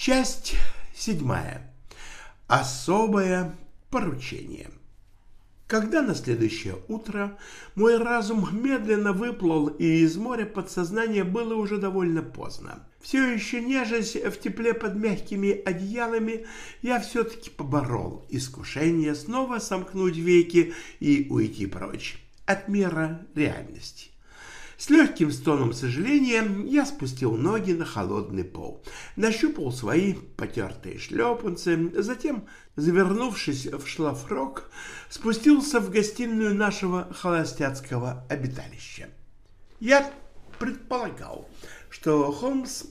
Часть седьмая. Особое поручение. Когда на следующее утро мой разум медленно выплыл, и из моря подсознания было уже довольно поздно. Все еще нежась в тепле под мягкими одеялами, я все-таки поборол искушение снова сомкнуть веки и уйти прочь от мира реальности. С легким стоном сожаления я спустил ноги на холодный пол, нащупал свои потертые шлепанцы, затем, завернувшись в шлафрок, спустился в гостиную нашего холостяцкого обиталища. Я предполагал, что Холмс,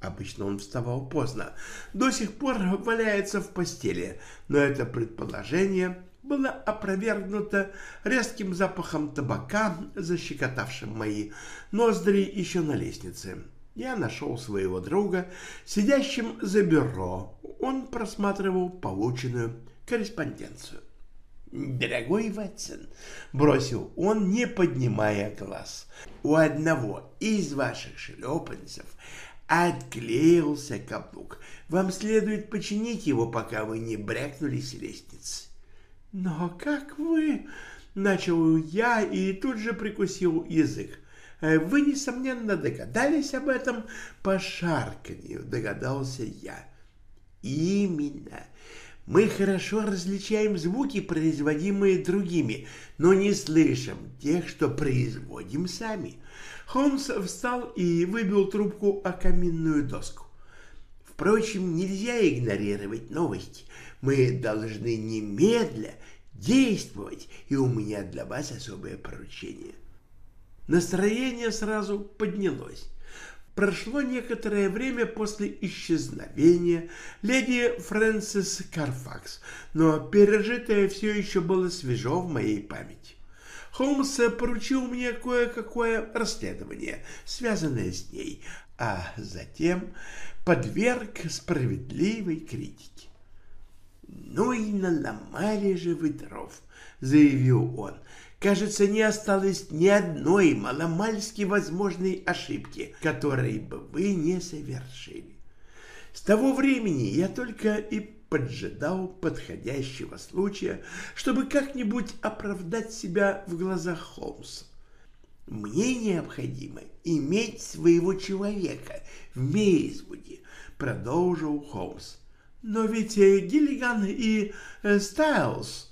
обычно он вставал поздно, до сих пор валяется в постели, но это предположение было опровергнуто резким запахом табака, защекотавшим мои ноздри еще на лестнице. Я нашел своего друга, сидящим за бюро. Он просматривал полученную корреспонденцию. «Дорогой Ватсон», — бросил он, не поднимая глаз, — «у одного из ваших шлепанцев отклеился каблук. Вам следует починить его, пока вы не брякнули с лестницы». «Но как вы...» — начал я и тут же прикусил язык. «Э, «Вы, несомненно, догадались об этом по шарканью», — догадался я. «Именно. Мы хорошо различаем звуки, производимые другими, но не слышим тех, что производим сами». Холмс встал и выбил трубку о каминную доску. Впрочем, нельзя игнорировать новости. Мы должны немедля действовать, и у меня для вас особое поручение. Настроение сразу поднялось. Прошло некоторое время после исчезновения леди Фрэнсис Карфакс, но пережитое все еще было свежо в моей памяти. Холмс поручил мне кое-какое расследование, связанное с ней, а затем подверг справедливой критике. «Ну и наломали же вы дров», — заявил он. «Кажется, не осталось ни одной маломальски возможной ошибки, которой бы вы не совершили. С того времени я только и поджидал подходящего случая, чтобы как-нибудь оправдать себя в глазах Холмса. Мне необходимо иметь своего человека в Мейзвуде, продолжил Холмс. Но ведь э, Гиллиган и э, Стайлз...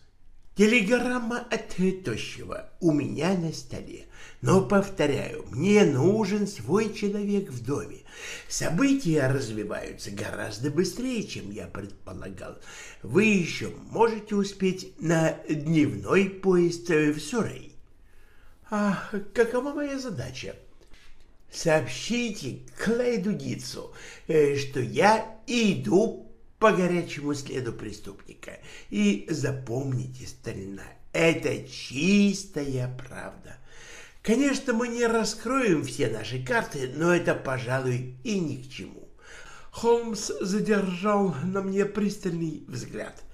Телеграмма от тощего у меня на столе. Но, повторяю, мне нужен свой человек в доме. События развиваются гораздо быстрее, чем я предполагал. Вы еще можете успеть на дневной поезд в Сурей. А какова моя задача? Сообщите Клейду Гитсу, э, что я иду по горячему следу преступника. И запомните, старина, это чистая правда. Конечно, мы не раскроем все наши карты, но это, пожалуй, и ни к чему. Холмс задержал на мне пристальный взгляд.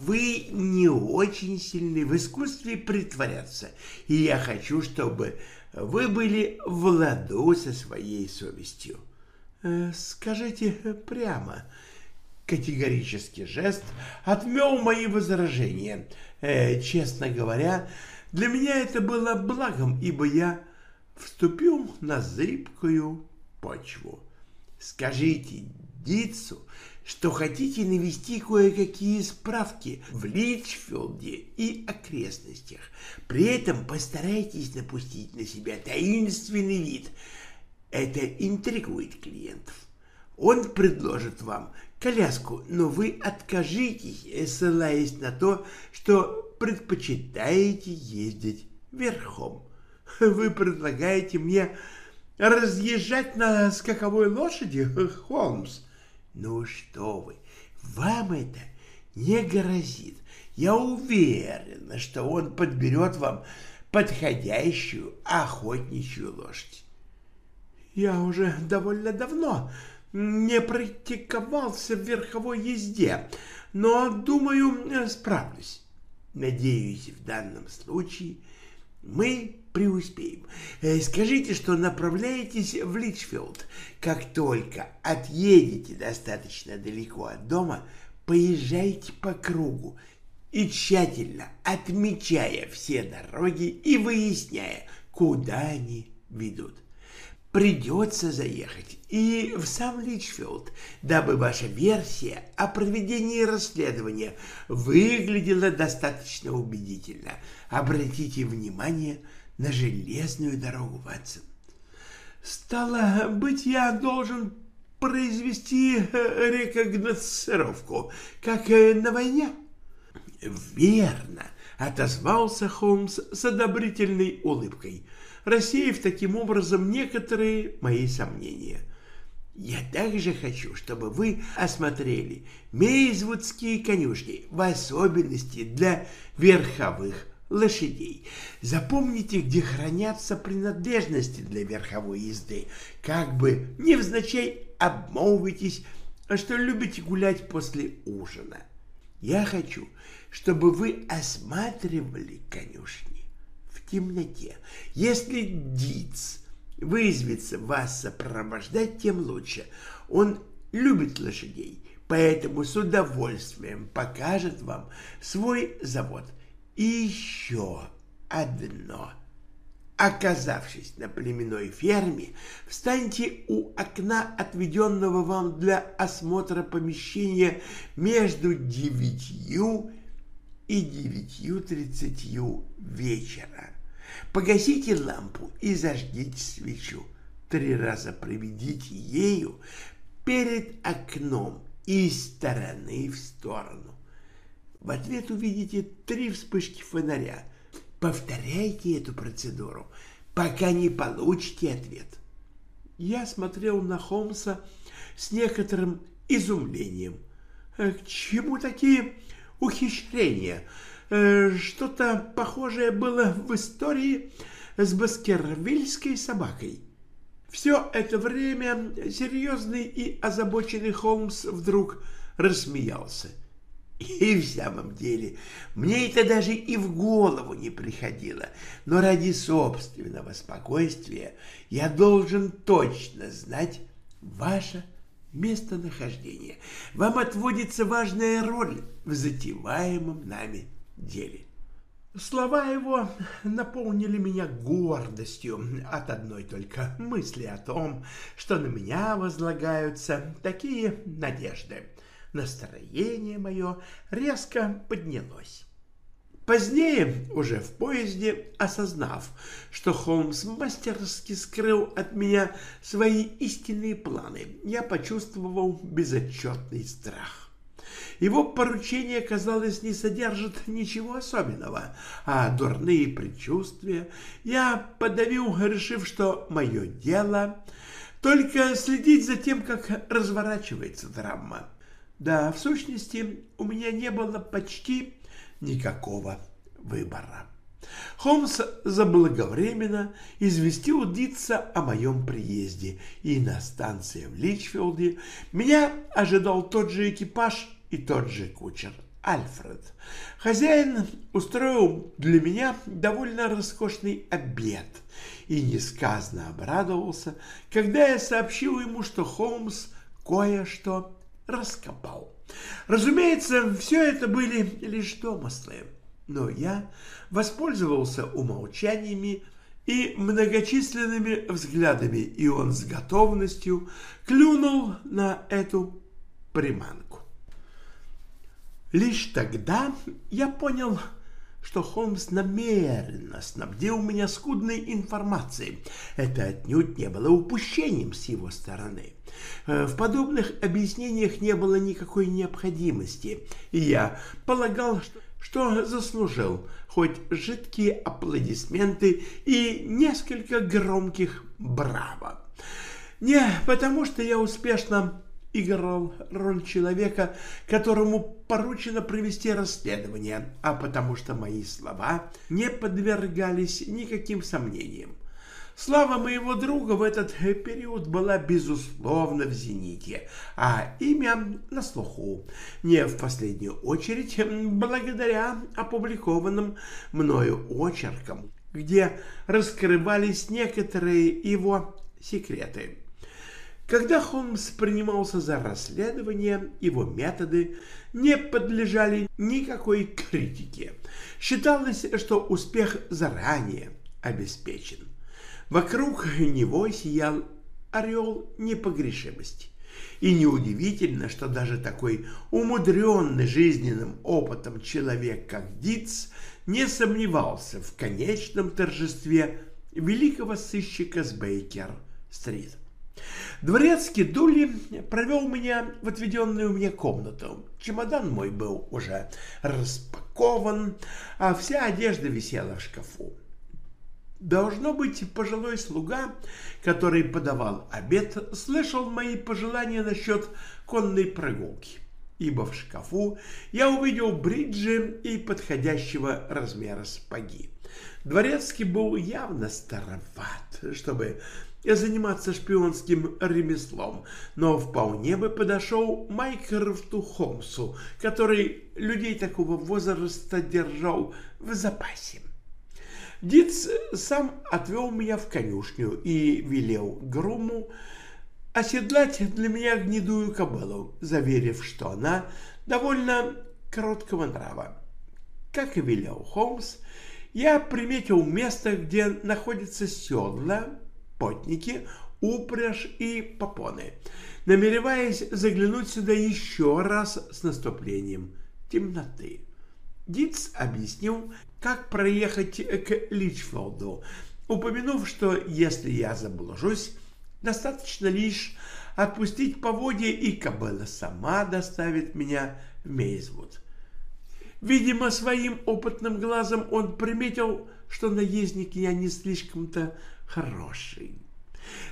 Вы не очень сильны в искусстве притворяться, и я хочу, чтобы вы были в ладу со своей совестью. Э, скажите прямо, категорический жест отмел мои возражения. Э, честно говоря, для меня это было благом, ибо я вступил на зыбкую почву. Скажите Дитсу, что хотите навести кое-какие справки в Литчфилде и окрестностях. При этом постарайтесь напустить на себя таинственный вид. Это интригует клиентов. Он предложит вам коляску, но вы откажитесь, ссылаясь на то, что предпочитаете ездить верхом. Вы предлагаете мне разъезжать на скаковой лошади, Холмс? Ну что вы, вам это не грозит. Я уверена, что он подберет вам подходящую охотничью лошадь. Я уже довольно давно не практиковался в верховой езде, но, думаю, справлюсь. Надеюсь, в данном случае мы преуспеем. Э, скажите, что направляетесь в Личфилд. Как только отъедете достаточно далеко от дома, поезжайте по кругу и тщательно отмечая все дороги и выясняя, куда они ведут придется заехать и в сам Личфилд, дабы ваша версия о проведении расследования выглядела достаточно убедительно. Обратите внимание на железную дорогу, Ватсон. Стало быть, я должен произвести э, рекогносцировку, как э, на войне? Верно, отозвался Холмс с одобрительной улыбкой – рассеяв таким образом некоторые мои сомнения. Я также хочу, чтобы вы осмотрели мейзвудские конюшни, в особенности для верховых лошадей. Запомните, где хранятся принадлежности для верховой езды. Как бы невзначай обмолвитесь, что любите гулять после ужина. Я хочу, чтобы вы осматривали конюшни темноте. Если Диц вызвется вас сопровождать, тем лучше. Он любит лошадей, поэтому с удовольствием покажет вам свой завод. И еще одно. Оказавшись на племенной ферме, встаньте у окна, отведенного вам для осмотра помещения между девятью и девятью тридцатью вечера. Погасите лампу и зажгите свечу. Три раза проведите ею перед окном из стороны в сторону. В ответ увидите три вспышки фонаря. Повторяйте эту процедуру, пока не получите ответ. Я смотрел на Холмса с некоторым изумлением. Э, к чему такие ухищрения? Э, что-то похожее было в истории с баскервильской собакой. Все это время серьезный и озабоченный Холмс вдруг рассмеялся. И в самом деле, мне это даже и в голову не приходило, но ради собственного спокойствия я должен точно знать ваше местонахождение. Вам отводится важная роль в затеваемом нами деле. Слова его наполнили меня гордостью от одной только мысли о том, что на меня возлагаются такие надежды. Настроение мое резко поднялось. Позднее, уже в поезде, осознав, что Холмс мастерски скрыл от меня свои истинные планы, я почувствовал безотчетный страх. Его поручение, казалось, не содержит ничего особенного, а дурные предчувствия я подавил, решив, что мое дело только следить за тем, как разворачивается драма. Да, в сущности, у меня не было почти никакого выбора. Холмс заблаговременно известил Дитса о моем приезде, и на станции в Личфилде меня ожидал тот же экипаж, и тот же кучер Альфред. Хозяин устроил для меня довольно роскошный обед и несказанно обрадовался, когда я сообщил ему, что Холмс кое-что раскопал. Разумеется, все это были лишь домыслы, но я воспользовался умолчаниями и многочисленными взглядами, и он с готовностью клюнул на эту приманку. Лишь тогда я понял, что Холмс намеренно снабдил меня скудной информацией. Это отнюдь не было упущением с его стороны. Э, в подобных объяснениях не было никакой необходимости, и я полагал, что, что заслужил хоть жидкие аплодисменты и несколько громких «браво». Не потому, что я успешно играл роль человека, которому поручено провести расследование, а потому что мои слова не подвергались никаким сомнениям. Слава моего друга в этот период была, безусловно, в зените, а имя на слуху. Не в последнюю очередь благодаря опубликованным мною очеркам, где раскрывались некоторые его секреты. Когда Холмс принимался за расследование, его методы не подлежали никакой критике. Считалось, что успех заранее обеспечен. Вокруг него сиял орел непогрешимости. И неудивительно, что даже такой умудренный жизненным опытом человек, как Диц, не сомневался в конечном торжестве великого сыщика с Бейкер-стрит. Дворецкий Дули провел меня в отведенную мне комнату. Чемодан мой был уже распакован, а вся одежда висела в шкафу. Должно быть, пожилой слуга, который подавал обед, слышал мои пожелания насчет конной прогулки, ибо в шкафу я увидел бриджи и подходящего размера сапоги. Дворецкий был явно староват, чтобы заниматься шпионским ремеслом, но вполне бы подошел Майкрофту Холмсу, который людей такого возраста держал в запасе. Диц сам отвел меня в конюшню и велел груму оседлать для меня гнедую кобылу, заверив, что она довольно короткого нрава. Как и велел Холмс, я приметил место, где находятся седла, потники, упряжь и попоны, намереваясь заглянуть сюда еще раз с наступлением темноты. Диц объяснил, как проехать к Личфолду, упомянув, что если я заблужусь, достаточно лишь отпустить поводья, и кобыла сама доставит меня в Мейзвуд. Видимо, своим опытным глазом он приметил, что наездник я не слишком-то хороший.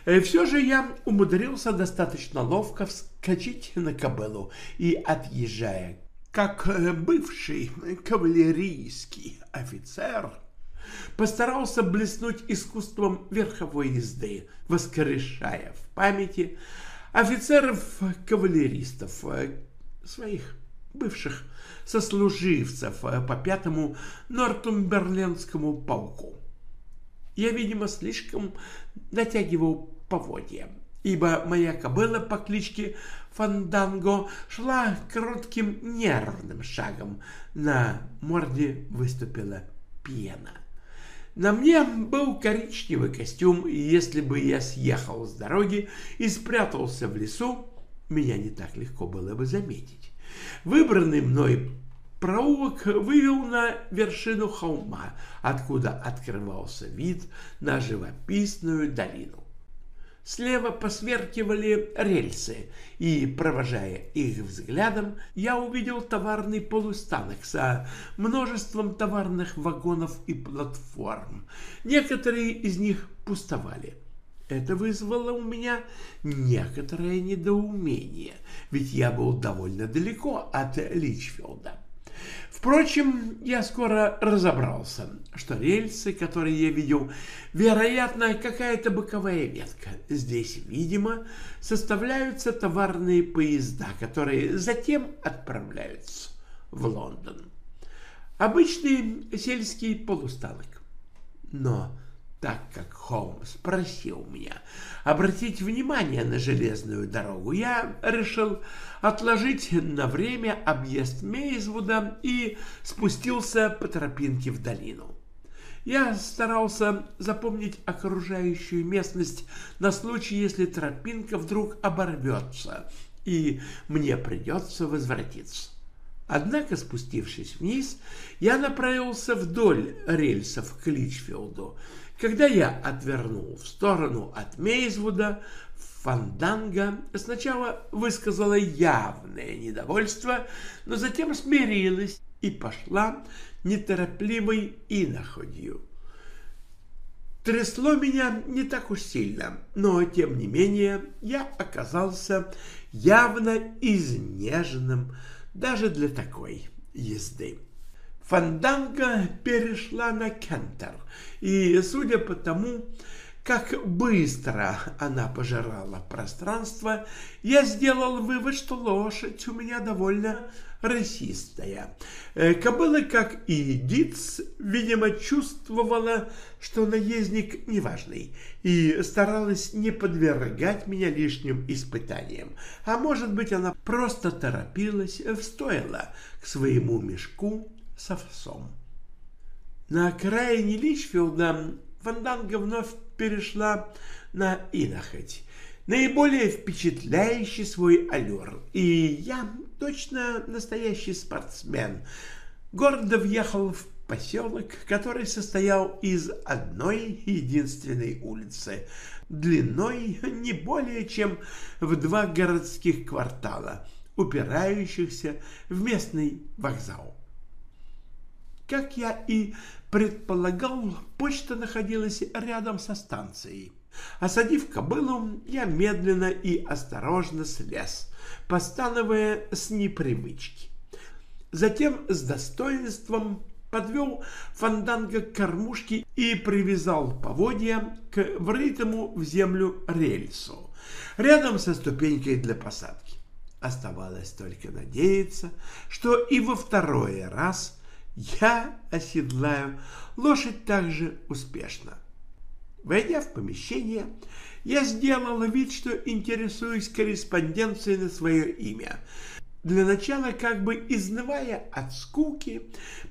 Э, Все же я умудрился достаточно ловко вскочить на кобылу и, отъезжая как э, бывший кавалерийский офицер, постарался блеснуть искусством верховой езды, воскрешая в памяти офицеров-кавалеристов, э, своих бывших сослуживцев по пятому Нортумберлендскому полку. Я, видимо, слишком натягивал поводья, ибо моя кобыла по кличке Фанданго шла коротким нервным шагом. На морде выступила пена. На мне был коричневый костюм, и если бы я съехал с дороги и спрятался в лесу, меня не так легко было бы заметить. Выбранный мной проулок вывел на вершину холма, откуда открывался вид на живописную долину. Слева посверкивали рельсы, и, провожая их взглядом, я увидел товарный полустанок со множеством товарных вагонов и платформ. Некоторые из них пустовали. Это вызвало у меня некоторое недоумение, ведь я был довольно далеко от Личфилда. Впрочем, я скоро разобрался, что рельсы, которые я видел, вероятно, какая-то боковая ветка. Здесь, видимо, составляются товарные поезда, которые затем отправляются в Лондон. Обычный сельский полустанок. Но так как Холмс просил меня обратить внимание на железную дорогу, я решил отложить на время объезд Мейзвуда и спустился по тропинке в долину. Я старался запомнить окружающую местность на случай, если тропинка вдруг оборвется, и мне придется возвратиться. Однако, спустившись вниз, я направился вдоль рельсов к Личфилду, когда я отвернул в сторону от Мейзвуда, Фанданга сначала высказала явное недовольство, но затем смирилась и пошла неторопливой иноходью. Трясло меня не так уж сильно, но, тем не менее, я оказался явно изнеженным даже для такой езды. Фанданга перешла на кентер, и, судя по тому, как быстро она пожирала пространство, я сделал вывод, что лошадь у меня довольно расистая. Э, кобыла, как и Диц, видимо, чувствовала, что наездник неважный, и старалась не подвергать меня лишним испытаниям. А может быть, она просто торопилась в к своему мешку с овсом. На окраине Личфилда Фанданга вновь перешла на инохоть, наиболее впечатляющий свой аллюр, и я точно настоящий спортсмен. Гордо въехал в поселок, который состоял из одной единственной улицы, длиной не более чем в два городских квартала, упирающихся в местный вокзал. Как я и предполагал, почта находилась рядом со станцией. Осадив кобылу, я медленно и осторожно слез, постановая с непривычки. Затем с достоинством подвел фанданга к кормушке и привязал поводья к врытому в землю рельсу, рядом со ступенькой для посадки. Оставалось только надеяться, что и во второй раз я оседлаю лошадь так же успешно. Войдя в помещение, я сделала вид, что интересуюсь корреспонденцией на свое имя. Для начала, как бы изнывая от скуки,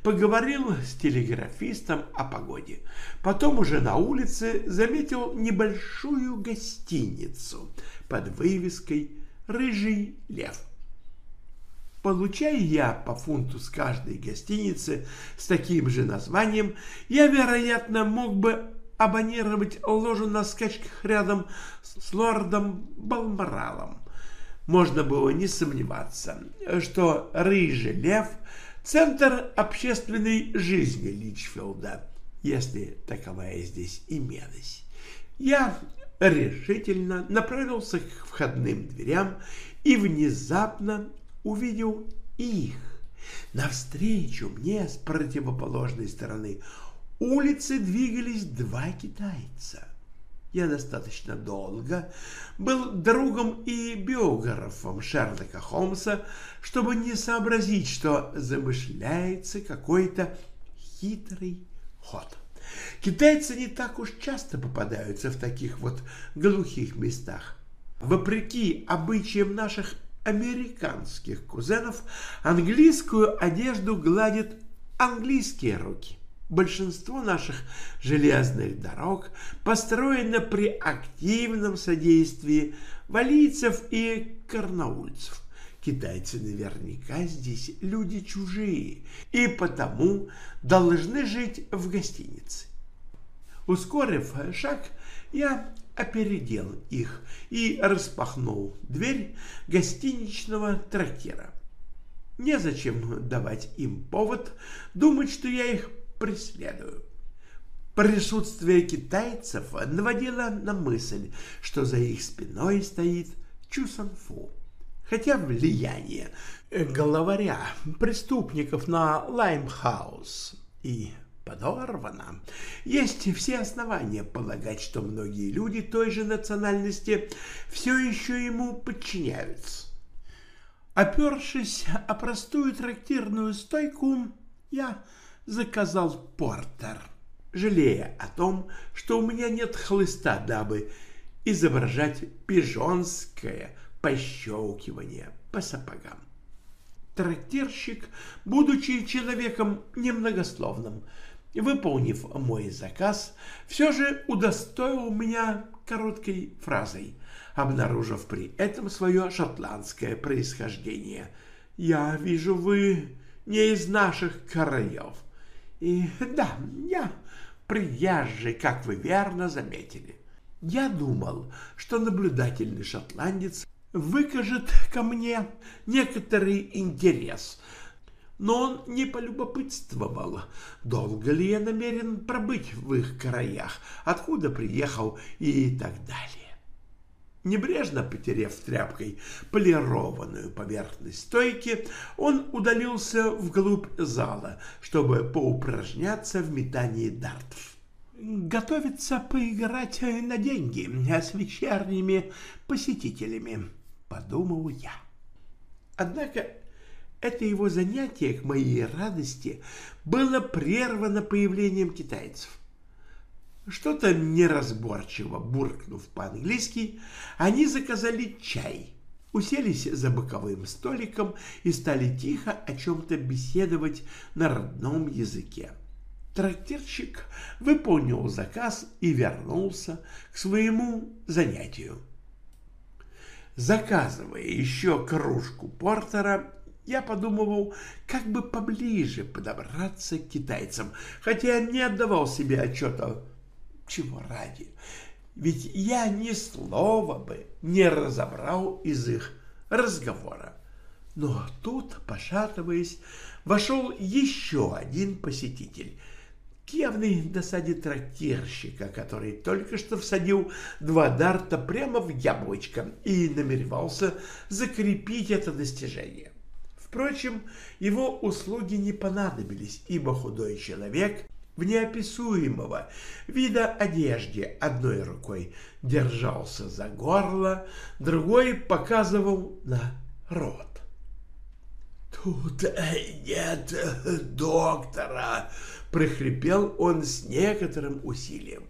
поговорил с телеграфистом о погоде. Потом уже на улице заметил небольшую гостиницу под вывеской «Рыжий лев». Получая я по фунту с каждой гостиницы с таким же названием, я, вероятно, мог бы абонировать ложу на скачках рядом с лордом Балморалом. Можно было не сомневаться, что Рыжий Лев — центр общественной жизни Личфилда, если таковая здесь имелась. Я решительно направился к входным дверям и внезапно увидел их. Навстречу мне с противоположной стороны улицы двигались два китайца. Я достаточно долго был другом и биографом Шерлока Холмса, чтобы не сообразить, что замышляется какой-то хитрый ход. Китайцы не так уж часто попадаются в таких вот глухих местах. Вопреки обычаям наших американских кузенов, английскую одежду гладят английские руки. Большинство наших железных дорог построено при активном содействии валийцев и карнаульцев. Китайцы наверняка здесь люди чужие и потому должны жить в гостинице. Ускорив шаг, я опередил их и распахнул дверь гостиничного трактира. Незачем давать им повод думать, что я их преследую. Присутствие китайцев наводило на мысль, что за их спиной стоит Чусанфу. Хотя влияние главаря преступников на Лаймхаус и подорвано, есть все основания полагать, что многие люди той же национальности все еще ему подчиняются. Опершись о простую трактирную стойку, я заказал портер, жалея о том, что у меня нет хлыста, дабы изображать пижонское пощелкивание по сапогам. Трактирщик, будучи человеком немногословным, выполнив мой заказ, все же удостоил меня короткой фразой, обнаружив при этом свое шотландское происхождение. «Я вижу, вы не из наших краев. И да, я приезжий, как вы верно заметили. Я думал, что наблюдательный шотландец выкажет ко мне некоторый интерес, но он не полюбопытствовал, долго ли я намерен пробыть в их краях, откуда приехал и так далее. Небрежно потерев тряпкой полированную поверхность стойки, он удалился вглубь зала, чтобы поупражняться в метании дартов. «Готовится поиграть на деньги с вечерними посетителями», — подумал я. Однако это его занятие, к моей радости, было прервано появлением китайцев. Что-то неразборчиво буркнув по-английски, они заказали чай, уселись за боковым столиком и стали тихо о чем-то беседовать на родном языке. Трактирщик выполнил заказ и вернулся к своему занятию. Заказывая еще кружку портера, я подумывал, как бы поближе подобраться к китайцам, хотя не отдавал себе отчета чего ради? Ведь я ни слова бы не разобрал из их разговора. Но тут, пошатываясь, вошел еще один посетитель, к явной досаде трактирщика, который только что всадил два дарта прямо в яблочко и намеревался закрепить это достижение. Впрочем, его услуги не понадобились, ибо худой человек в неописуемого вида одежде одной рукой держался за горло, другой показывал на рот. «Тут нет доктора!» — прохрипел он с некоторым усилием.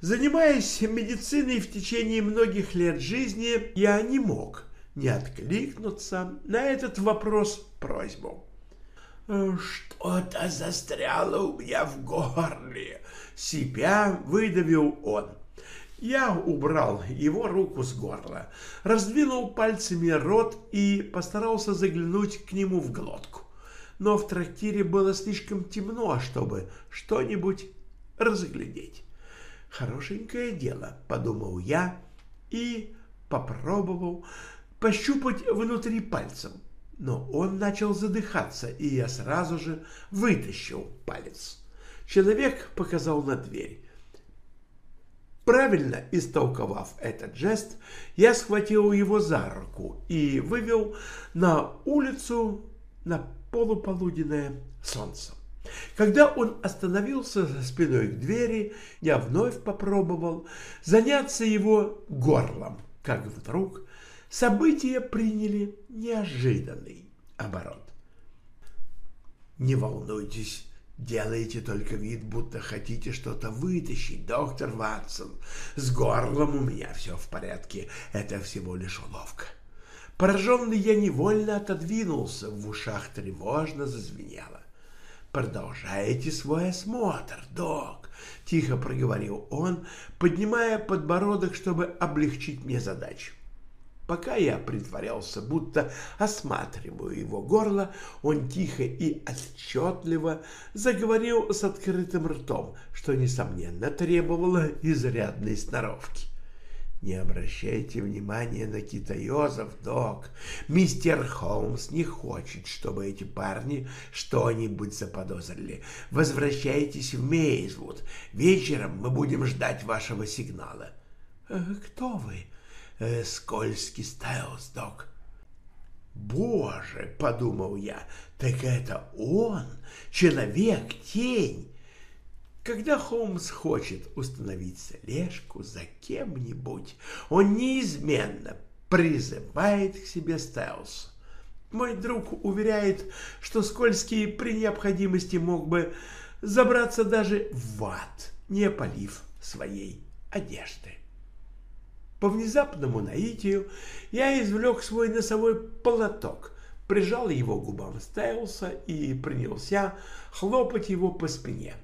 Занимаясь медициной в течение многих лет жизни, я не мог не откликнуться на этот вопрос просьбу. «Что-то застряло у меня в горле!» Себя выдавил он. Я убрал его руку с горла, раздвинул пальцами рот и постарался заглянуть к нему в глотку. Но в трактире было слишком темно, чтобы что-нибудь разглядеть. «Хорошенькое дело», — подумал я и попробовал пощупать внутри пальцем но он начал задыхаться, и я сразу же вытащил палец. Человек показал на дверь. Правильно истолковав этот жест, я схватил его за руку и вывел на улицу на полуполуденное солнце. Когда он остановился за спиной к двери, я вновь попробовал заняться его горлом, как вдруг события приняли неожиданный оборот. «Не волнуйтесь, делайте только вид, будто хотите что-то вытащить, доктор Ватсон. С горлом у меня все в порядке, это всего лишь уловка». Пораженный я невольно отодвинулся, в ушах тревожно зазвенело. «Продолжайте свой осмотр, док», — тихо проговорил он, поднимая подбородок, чтобы облегчить мне задачу. Пока я притворялся, будто осматриваю его горло, он тихо и отчетливо заговорил с открытым ртом, что, несомненно, требовало изрядной сноровки. Не обращайте внимания на китаёзов, док. Мистер Холмс не хочет, чтобы эти парни что-нибудь заподозрили. Возвращайтесь в Мейзвуд. Вечером мы будем ждать вашего сигнала. «Э, — Кто вы? Э, скользкий док. Боже, подумал я, так это он, человек-тень. Когда Холмс хочет установить слежку за кем-нибудь, он неизменно призывает к себе Стайлс. Мой друг уверяет, что Скользкий при необходимости мог бы забраться даже в ад, не опалив своей одежды. По внезапному наитию я извлек свой носовой платок, прижал его к губам Стайлса и принялся хлопать его по спине.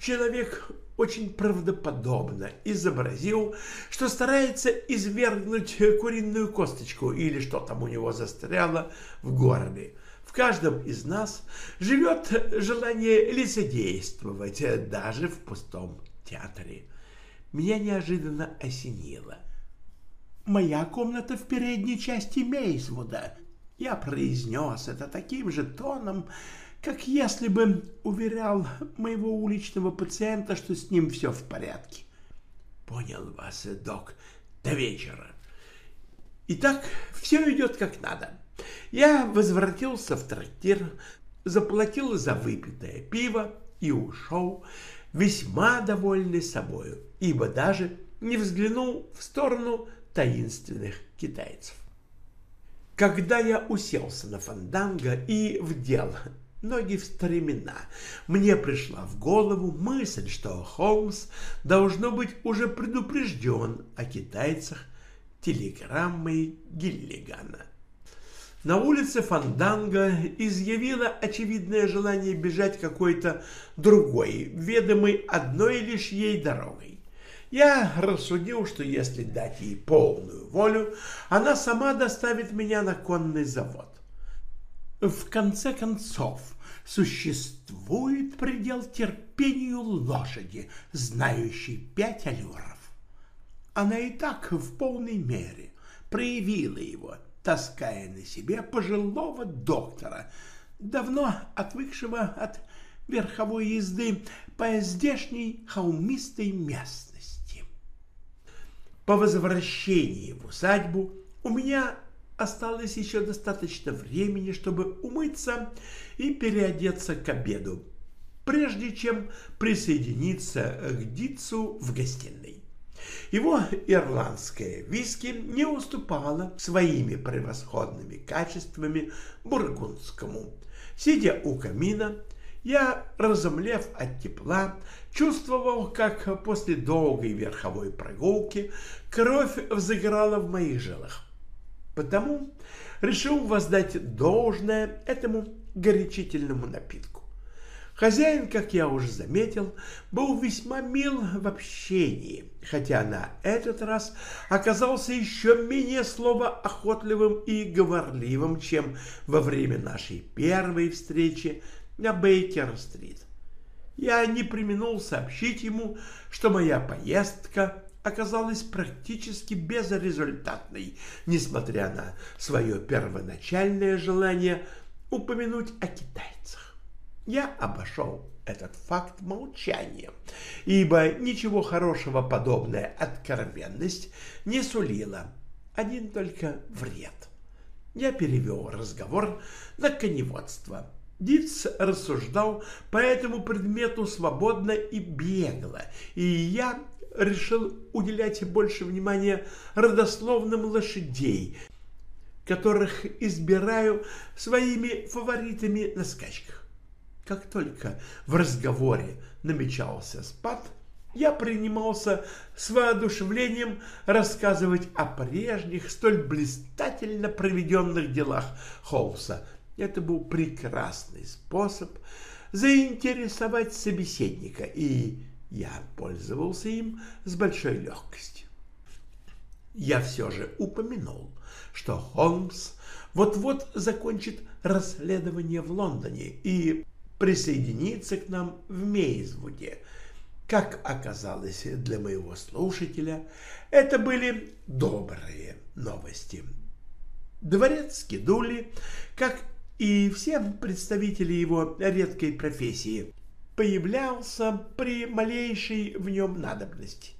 Человек очень правдоподобно изобразил, что старается извергнуть куриную косточку или что там у него застряло в горле. В каждом из нас живет желание лицедействовать даже в пустом театре. Меня неожиданно осенило – Моя комната в передней части Мейсвуда. Я произнес это таким же тоном, как если бы уверял моего уличного пациента, что с ним все в порядке. Понял вас, док, до вечера. Итак, все идет как надо. Я возвратился в трактир, заплатил за выпитое пиво и ушел, весьма довольный собою, ибо даже не взглянул в сторону таинственных китайцев. Когда я уселся на фанданго и вдел ноги в стремена, мне пришла в голову мысль, что Холмс должно быть уже предупрежден о китайцах телеграммой Гиллигана. На улице Фанданга изъявила очевидное желание бежать какой-то другой, ведомой одной лишь ей дорогой. Я рассудил, что если дать ей полную волю, она сама доставит меня на конный завод. В конце концов, существует предел терпению лошади, знающей пять аллюров. Она и так в полной мере проявила его, таская на себе пожилого доктора, давно отвыкшего от верховой езды по здешней холмистой местности. По возвращении в усадьбу у меня осталось еще достаточно времени, чтобы умыться и переодеться к обеду, прежде чем присоединиться к Дицу в гостиной. Его ирландское виски не уступало своими превосходными качествами бургундскому. Сидя у камина, я, разомлев от тепла, чувствовал, как после долгой верховой прогулки кровь взыграла в моих жилах. Потому решил воздать должное этому горячительному напитку. Хозяин, как я уже заметил, был весьма мил в общении, хотя на этот раз оказался еще менее словоохотливым и говорливым, чем во время нашей первой встречи на Бейкер-стрит. Я не применул сообщить ему, что моя поездка оказалась практически безрезультатной, несмотря на свое первоначальное желание упомянуть о китайцах. Я обошел этот факт молчанием, ибо ничего хорошего подобная откровенность не сулила, один только вред. Я перевел разговор на коневодство. Диц рассуждал по этому предмету свободно и бегло, и я решил уделять больше внимания родословным лошадей, которых избираю своими фаворитами на скачках. Как только в разговоре намечался спад, я принимался с воодушевлением рассказывать о прежних, столь блистательно проведенных делах Холмса. Это был прекрасный способ заинтересовать собеседника, и я пользовался им с большой легкостью. Я все же упомянул, что Холмс вот-вот закончит расследование в Лондоне и присоединиться к нам в Мейзвуде. Как оказалось для моего слушателя, это были добрые новости. Дворец Кедули, как и все представители его редкой профессии, появлялся при малейшей в нем надобности.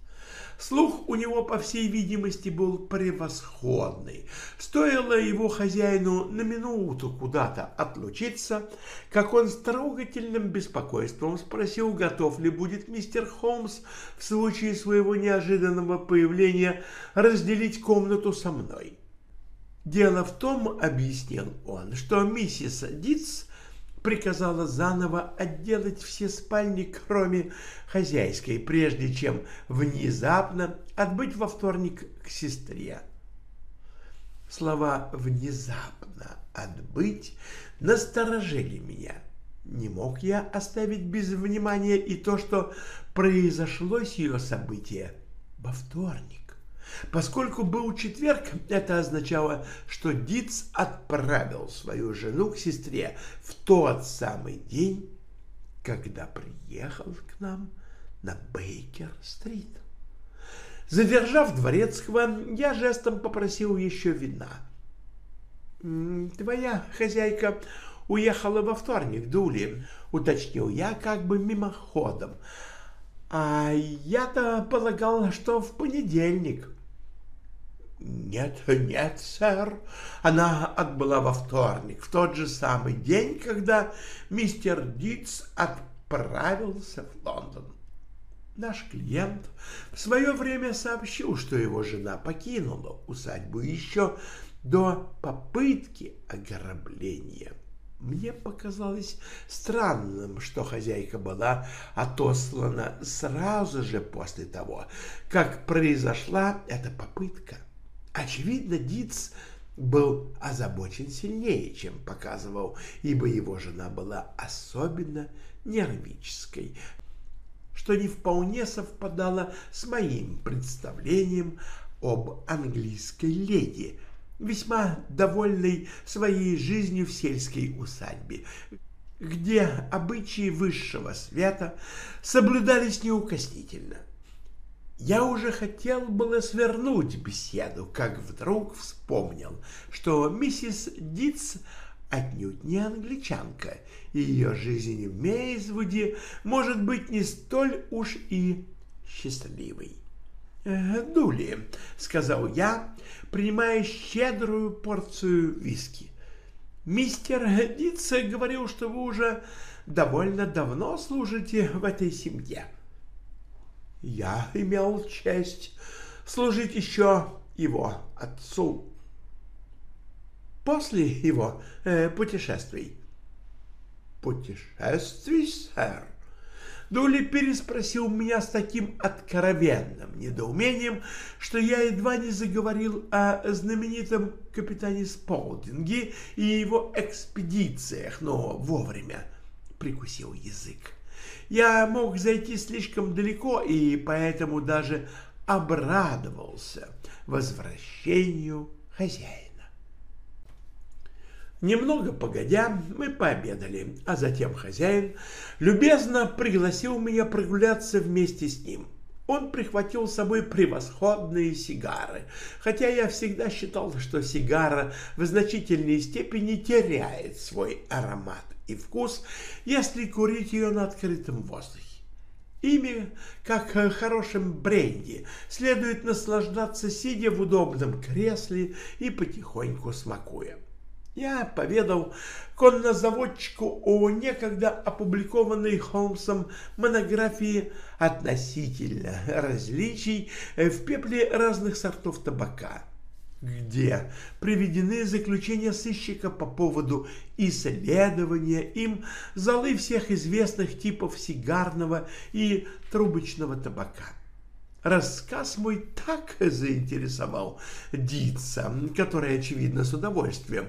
Слух у него, по всей видимости, был превосходный. Стоило его хозяину на минуту куда-то отлучиться, как он с трогательным беспокойством спросил, готов ли будет мистер Холмс в случае своего неожиданного появления разделить комнату со мной. Дело в том, объяснил он, что миссис Дитс приказала заново отделать все спальни, кроме хозяйской, прежде чем внезапно отбыть во вторник к сестре. Слова «внезапно отбыть» насторожили меня. Не мог я оставить без внимания и то, что произошло с ее событие во вторник. Поскольку был четверг, это означало, что Диц отправил свою жену к сестре в тот самый день, когда приехал к нам на Бейкер-стрит. Задержав дворецкого, я жестом попросил еще вина. «Твоя хозяйка уехала во вторник, Дули», — уточнил я как бы мимоходом. «А я-то полагал, что в понедельник». «Нет, нет, сэр. Она отбыла во вторник, в тот же самый день, когда мистер Дитс отправился в Лондон. Наш клиент в свое время сообщил, что его жена покинула усадьбу еще до попытки ограбления. Мне показалось странным, что хозяйка была отослана сразу же после того, как произошла эта попытка. Очевидно, Диц был озабочен сильнее, чем показывал, ибо его жена была особенно нервической, что не вполне совпадало с моим представлением об английской леди, весьма довольной своей жизнью в сельской усадьбе, где обычаи высшего света соблюдались неукоснительно. Я уже хотел было свернуть беседу, как вдруг вспомнил, что миссис Дитс отнюдь не англичанка, и ее жизнь в Мейзвуде может быть не столь уж и счастливой. «Э, «Дули», — сказал я, принимая щедрую порцию виски. «Мистер Дитс говорил, что вы уже довольно давно служите в этой семье». Я имел честь служить еще его отцу после его э, путешествий. Путешествий, сэр? Дули переспросил меня с таким откровенным недоумением, что я едва не заговорил о знаменитом капитане Сполдинге и его экспедициях, но вовремя прикусил язык. Я мог зайти слишком далеко и поэтому даже обрадовался возвращению хозяина. Немного погодя, мы пообедали, а затем хозяин любезно пригласил меня прогуляться вместе с ним. Он прихватил с собой превосходные сигары, хотя я всегда считал, что сигара в значительной степени теряет свой аромат и вкус, если курить ее на открытом воздухе. Ими, как хорошим бренди, следует наслаждаться, сидя в удобном кресле и потихоньку смакуя. Я поведал коннозаводчику о некогда опубликованной Холмсом монографии относительно различий в пепле разных сортов табака где приведены заключения сыщика по поводу исследования им золы всех известных типов сигарного и трубочного табака. Рассказ мой так заинтересовал Дитса, который, очевидно, с удовольствием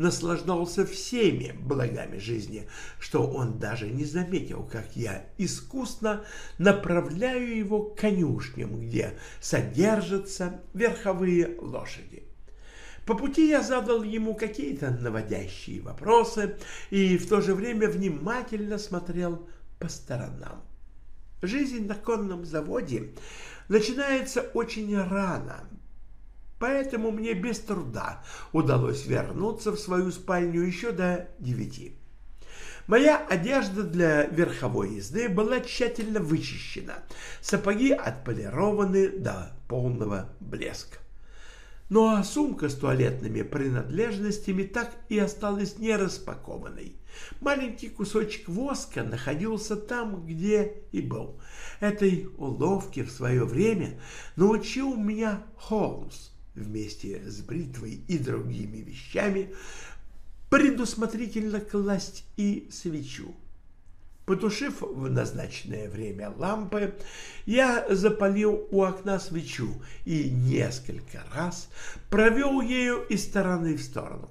наслаждался всеми благами жизни, что он даже не заметил, как я искусно направляю его к конюшням, где содержатся верховые лошади. По пути я задал ему какие-то наводящие вопросы и в то же время внимательно смотрел по сторонам. Жизнь на конном заводе начинается очень рано, поэтому мне без труда удалось вернуться в свою спальню еще до девяти. Моя одежда для верховой езды была тщательно вычищена, сапоги отполированы до полного блеска. Ну а сумка с туалетными принадлежностями так и осталась не распакованной. Маленький кусочек воска находился там, где и был. Этой уловке в свое время научил меня Холмс вместе с бритвой и другими вещами предусмотрительно класть и свечу. Потушив в назначенное время лампы, я запалил у окна свечу и несколько раз провел ею из стороны в сторону.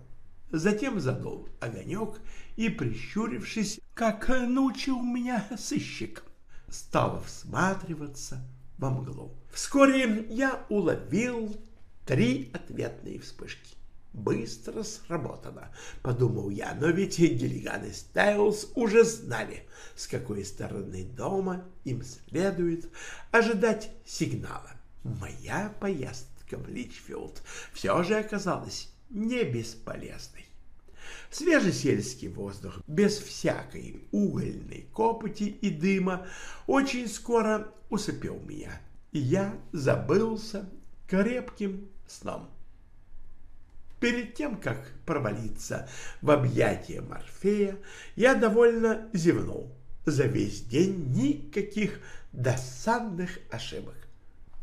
Затем задул огонек и, прищурившись, как научил меня сыщик, стал всматриваться во мглу. Вскоре я уловил Три ответные вспышки. Быстро сработано, подумал я, но ведь Гиллиган и Стайлз уже знали, с какой стороны дома им следует ожидать сигнала. Моя поездка в Личфилд все же оказалась не бесполезной. Свежий сельский воздух, без всякой угольной копоти и дыма, очень скоро усыпил меня, и я забылся крепким сном. Перед тем, как провалиться в объятия Морфея, я довольно зевнул. За весь день никаких досадных ошибок.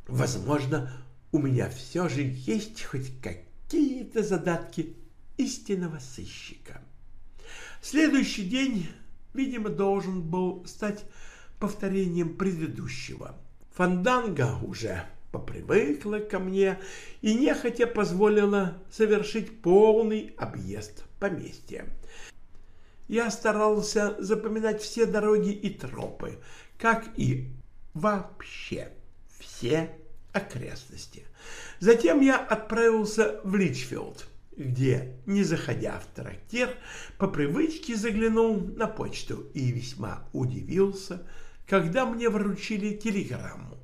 Возможно, у меня все же есть хоть какие-то задатки истинного сыщика. Следующий день, видимо, должен был стать повторением предыдущего. Фанданга уже попривыкла ко мне и нехотя позволила совершить полный объезд поместья. Я старался запоминать все дороги и тропы, как и вообще все окрестности. Затем я отправился в Личфилд, где, не заходя в трактир, по привычке заглянул на почту и весьма удивился, когда мне вручили телеграмму.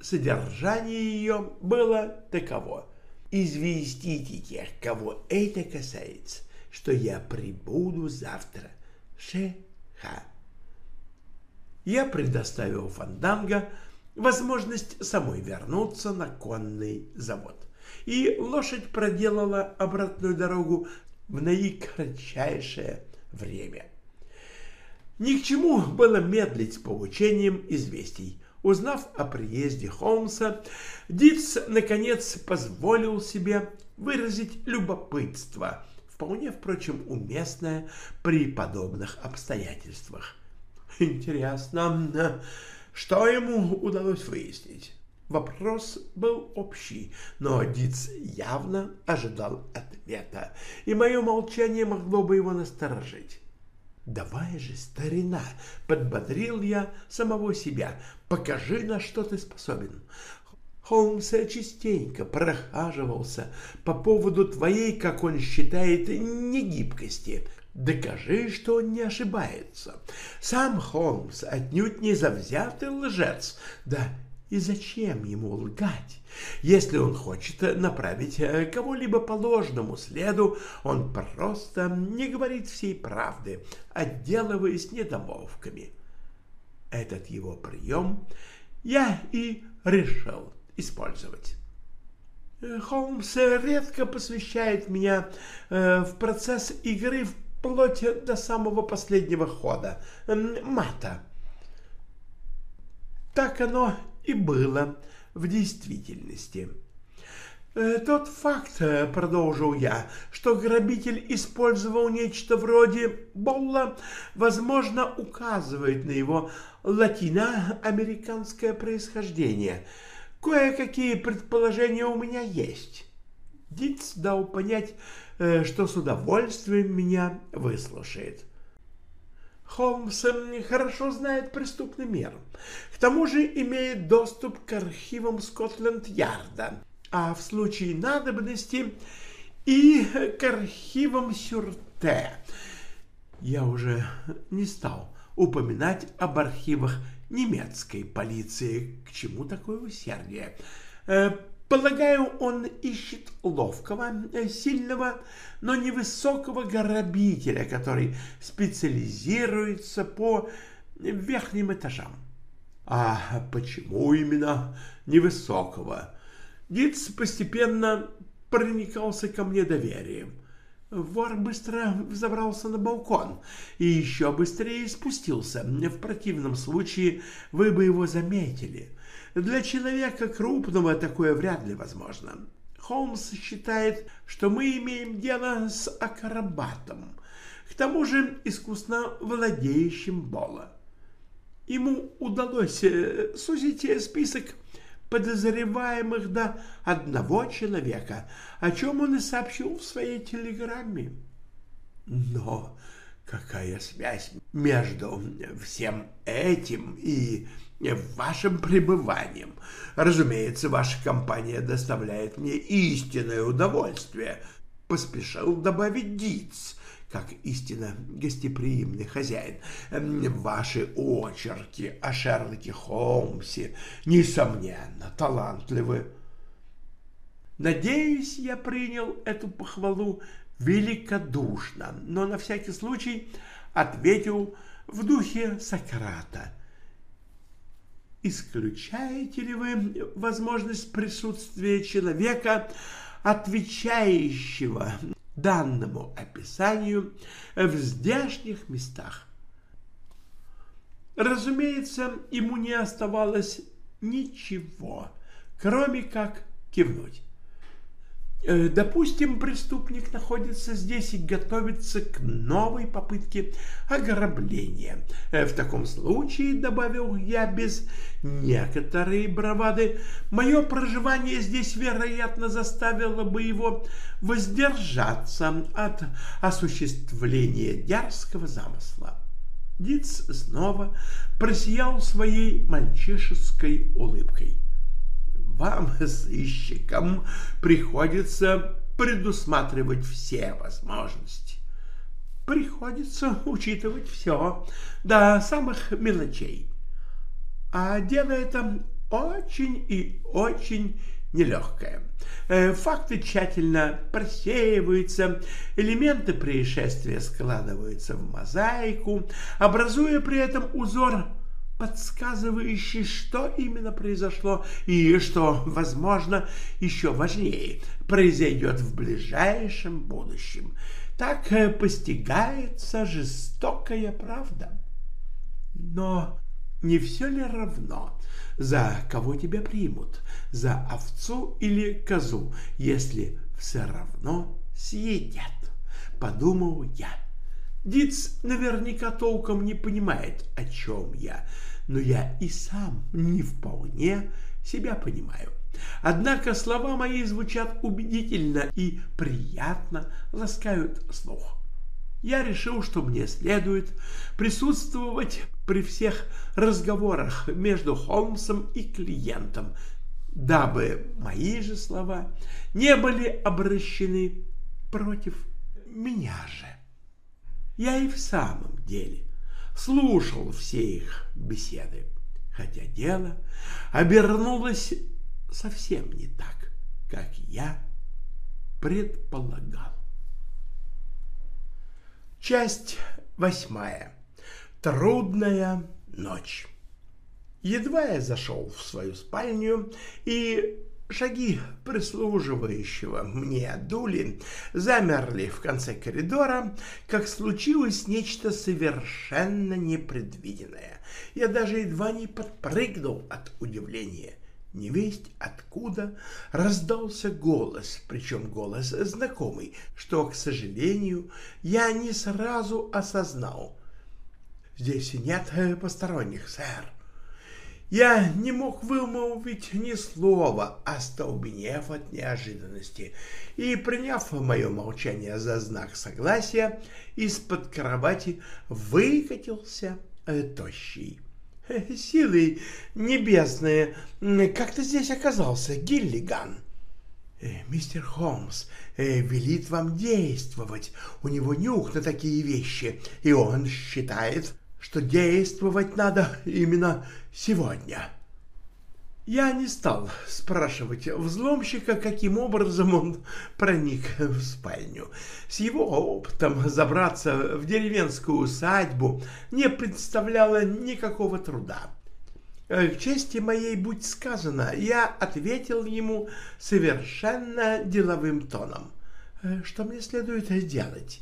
Содержание ее было таково. «Известите тех, кого это касается, что я прибуду завтра. Ш.Х.» Я предоставил Фанданго возможность самой вернуться на конный завод. И лошадь проделала обратную дорогу в наикратчайшее время. Ни к чему было медлить с получением известий. Узнав о приезде Холмса, Дитс, наконец, позволил себе выразить любопытство, вполне, впрочем, уместное при подобных обстоятельствах. Интересно, что ему удалось выяснить? Вопрос был общий, но Диц явно ожидал ответа, и мое молчание могло бы его насторожить. «Давай же, старина!» — подбодрил я самого себя. «Покажи, на что ты способен. Холмс частенько прохаживался по поводу твоей, как он считает, негибкости. Докажи, что он не ошибается. Сам Холмс отнюдь не завзятый лжец. Да и зачем ему лгать? Если он хочет направить э, кого-либо по ложному следу, он просто не говорит всей правды, отделываясь недомолвками. Этот его прием я и решил использовать. Э, Холмс редко посвящает меня э, в процесс игры вплоть до самого последнего хода, мата. Так оно и было в действительности. Э, тот факт, продолжил я, что грабитель использовал нечто вроде болла, возможно, указывает на его латиноамериканское происхождение. Кое-какие предположения у меня есть. Диц дал понять, э, что с удовольствием меня выслушает. Холмс хорошо знает преступный мир. К тому же имеет доступ к архивам Скотленд-Ярда, а в случае надобности и к архивам Сюрте. Я уже не стал упоминать об архивах немецкой полиции. К чему такое усердие? Э, Полагаю, он ищет ловкого, э, сильного, но невысокого грабителя, который специализируется по верхним этажам. А почему именно невысокого? Диц постепенно проникался ко мне доверием. Вор быстро взобрался на балкон и еще быстрее спустился. В противном случае вы бы его заметили. Для человека крупного такое вряд ли возможно. Холмс считает, что мы имеем дело с акробатом, к тому же искусно владеющим Бола. Ему удалось э, сузить список подозреваемых до одного человека, о чем он и сообщил в своей телеграмме. Но какая связь между всем этим и вашим пребыванием. Разумеется, ваша компания доставляет мне истинное удовольствие, поспешил добавить Диц, как истинно гостеприимный хозяин. Ваши очерки о Шерлоке Холмсе, несомненно, талантливы. Надеюсь, я принял эту похвалу великодушно, но на всякий случай ответил в духе Сократа. Исключаете ли вы возможность присутствия человека, отвечающего данному описанию в здешних местах? Разумеется, ему не оставалось ничего, кроме как кивнуть. Э, допустим, преступник находится здесь и готовится к новой попытке ограбления. Э, в таком случае, добавил я без некоторой бравады, мое проживание здесь, вероятно, заставило бы его воздержаться от осуществления дерзкого замысла. Диц снова просиял своей мальчишеской улыбкой вам, сыщикам, приходится предусматривать все возможности. Приходится учитывать все, до самых мелочей. А дело это очень и очень нелегкое. Э, факты тщательно просеиваются, элементы происшествия складываются в мозаику, образуя при этом узор подсказывающий, что именно произошло и что, возможно, еще важнее, произойдет в ближайшем будущем. Так э, постигается жестокая правда. Но не все ли равно, за кого тебя примут, за овцу или козу, если все равно съедят, подумал я. Диц наверняка толком не понимает, о чем я, но я и сам не вполне себя понимаю. Однако слова мои звучат убедительно и приятно ласкают слух. Я решил, что мне следует присутствовать при всех разговорах между Холмсом и клиентом, дабы мои же слова не были обращены против меня же. Я и в самом деле слушал все их беседы, хотя дело обернулось совсем не так, как я предполагал. Часть восьмая. Трудная ночь. Едва я зашел в свою спальню и Шаги прислуживающего мне дули замерли в конце коридора, как случилось нечто совершенно непредвиденное. Я даже едва не подпрыгнул от удивления. Невесть откуда раздался голос, причем голос знакомый, что, к сожалению, я не сразу осознал. «Здесь нет посторонних, сэр», я не мог вымолвить ни слова, остолбенев от неожиданности, и, приняв мое молчание за знак согласия, из-под кровати выкатился э, тощий. «Э, «Силы небесные, как ты здесь оказался, Гиллиган?» э, «Мистер Холмс велит вам действовать, у него нюх на такие вещи, и он считает, что действовать надо именно сегодня. Я не стал спрашивать взломщика, каким образом он проник в спальню. С его опытом забраться в деревенскую усадьбу не представляло никакого труда. К чести моей будь сказано, я ответил ему совершенно деловым тоном. Что мне следует делать?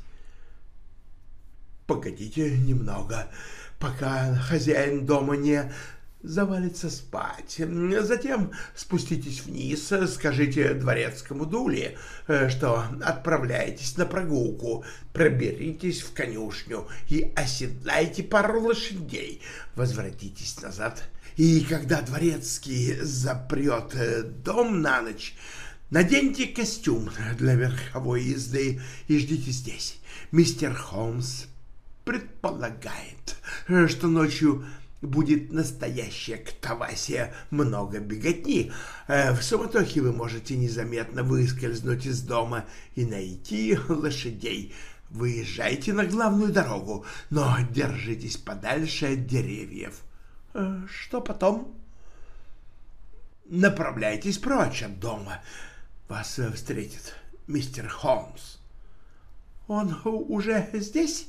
Погодите немного, пока хозяин дома не завалится спать. Затем спуститесь вниз, скажите дворецкому Дули, э, что отправляетесь на прогулку, проберитесь в конюшню и оседлайте пару лошадей, возвратитесь назад. И когда дворецкий запрет э, дом на ночь, наденьте костюм для верховой езды и ждите здесь. Мистер Холмс предполагает, что ночью будет настоящая ктавасия, много беготни. Э, в суматохе вы можете незаметно выскользнуть из дома и найти лошадей. Выезжайте на главную дорогу, но держитесь подальше от деревьев. Э, что потом? Направляйтесь прочь от дома. вас встретит мистер Холмс. Он уже здесь?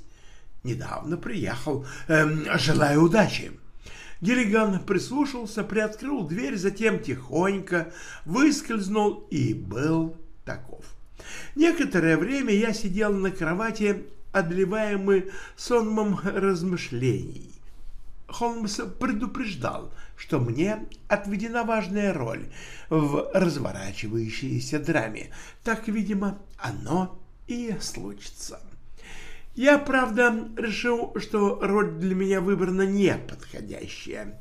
Недавно приехал. Эм, желаю удачи. Гиллиган прислушался, приоткрыл дверь, затем тихонько выскользнул и был таков. Некоторое время я сидел на кровати, одолеваемый сонмом размышлений. Холмс предупреждал, что мне отведена важная роль в разворачивающейся драме. Так, видимо, оно и случится. Я, правда, решил, что роль для меня выбрана неподходящая.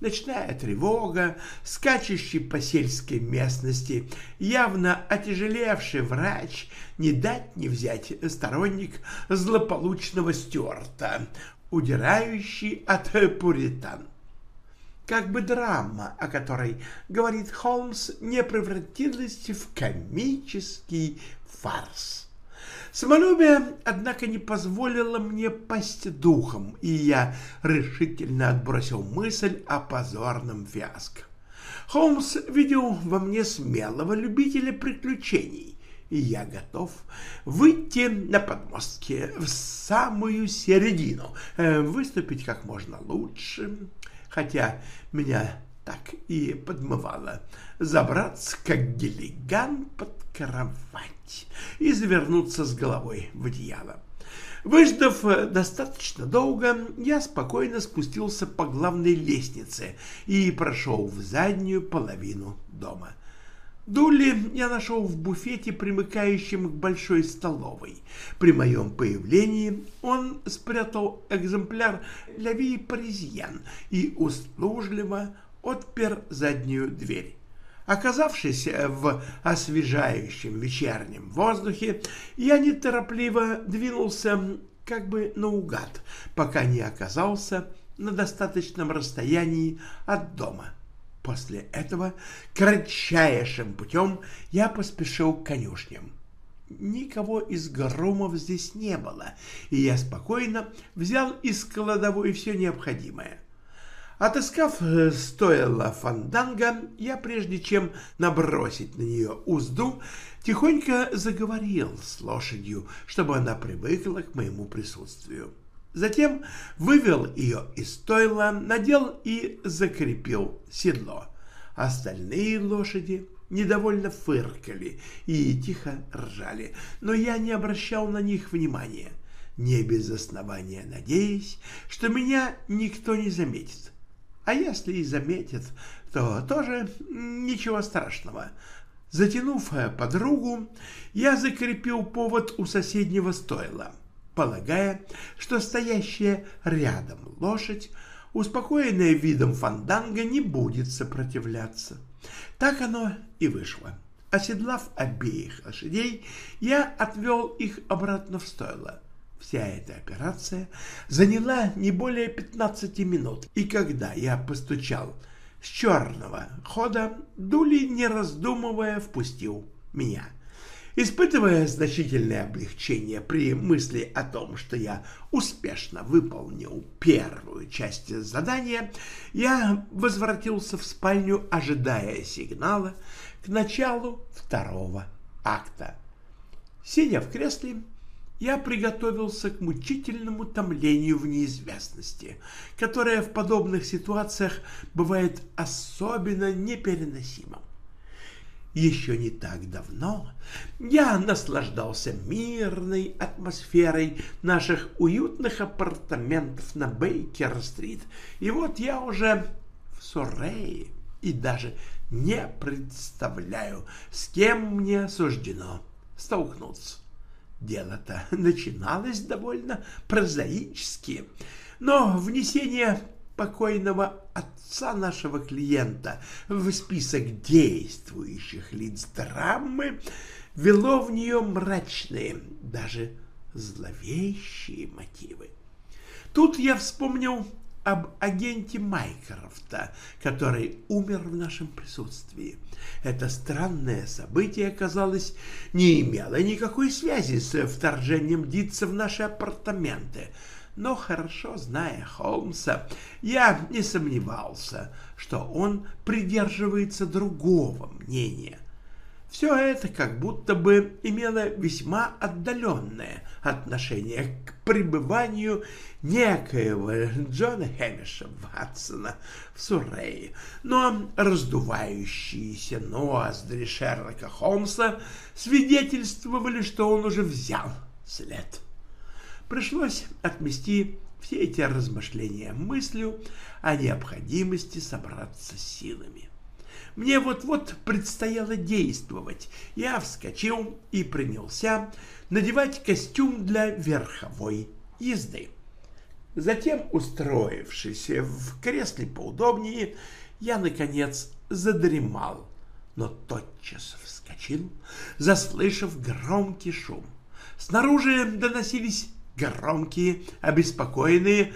Ночная тревога, скачущий по сельской местности, явно отяжелевший врач, не дать не взять сторонник злополучного Стюарта, удирающий от пуритан. Как бы драма, о которой говорит Холмс, не превратилась в комический фарс. Самолюбие, однако, не позволило мне пасть духом, и я решительно отбросил мысль о позорном фиаско. Холмс видел во мне смелого любителя приключений, и я готов выйти на подмостке в самую середину, э, выступить как можно лучше, хотя меня так и подмывало забраться, как гелиган под кровать и завернуться с головой в одеяло. Выждав достаточно долго, я спокойно спустился по главной лестнице и прошел в заднюю половину дома. Дули я нашел в буфете, примыкающем к большой столовой. При моем появлении он спрятал экземпляр «Лави Паризьян» и услужливо отпер заднюю дверь. Оказавшись в освежающем вечернем воздухе, я неторопливо двинулся как бы наугад, пока не оказался на достаточном расстоянии от дома. После этого кратчайшим путем я поспешил к конюшням. Никого из громов здесь не было, и я спокойно взял из кладовой все необходимое. Отыскав э, стойло фанданга, я, прежде чем набросить на нее узду, тихонько заговорил с лошадью, чтобы она привыкла к моему присутствию. Затем вывел ее из стойла, надел и закрепил седло. Остальные лошади недовольно фыркали и тихо ржали, но я не обращал на них внимания, не без основания надеясь, что меня никто не заметит. А если и заметит, то тоже ничего страшного. Затянув подругу, я закрепил повод у соседнего стойла, полагая, что стоящая рядом лошадь, успокоенная видом фанданга, не будет сопротивляться. Так оно и вышло. Оседлав обеих лошадей, я отвел их обратно в стойло. Вся эта операция заняла не более 15 минут, и когда я постучал с черного хода, Дули, не раздумывая, впустил меня. Испытывая значительное облегчение при мысли о том, что я успешно выполнил первую часть задания, я возвратился в спальню, ожидая сигнала к началу второго акта. Сидя в кресле, я приготовился к мучительному томлению в неизвестности, которое в подобных ситуациях бывает особенно непереносимым. Еще не так давно я наслаждался мирной атмосферой наших уютных апартаментов на Бейкер-стрит, и вот я уже в Суррее и даже не представляю, с кем мне суждено столкнуться. Дело-то начиналось довольно прозаически, но внесение покойного отца нашего клиента в список действующих лиц драмы вело в нее мрачные, даже зловещие мотивы. Тут я вспомнил об агенте Майкрофта, который умер в нашем присутствии. Это странное событие, казалось, не имело никакой связи с вторжением Дитса в наши апартаменты, но хорошо зная Холмса, я не сомневался, что он придерживается другого мнения. Все это как будто бы имело весьма отдаленное отношение к пребыванию некоего Джона Хэмиша Ватсона в Суррее, но раздувающиеся ноздри Шерлока Холмса свидетельствовали, что он уже взял след. Пришлось отмести все эти размышления мыслью о необходимости собраться силами. Мне вот-вот предстояло действовать. Я вскочил и принялся надевать костюм для верховой езды. Затем, устроившись в кресле поудобнее, я, наконец, задремал, но тотчас вскочил, заслышав громкий шум. Снаружи доносились громкие, обеспокоенные,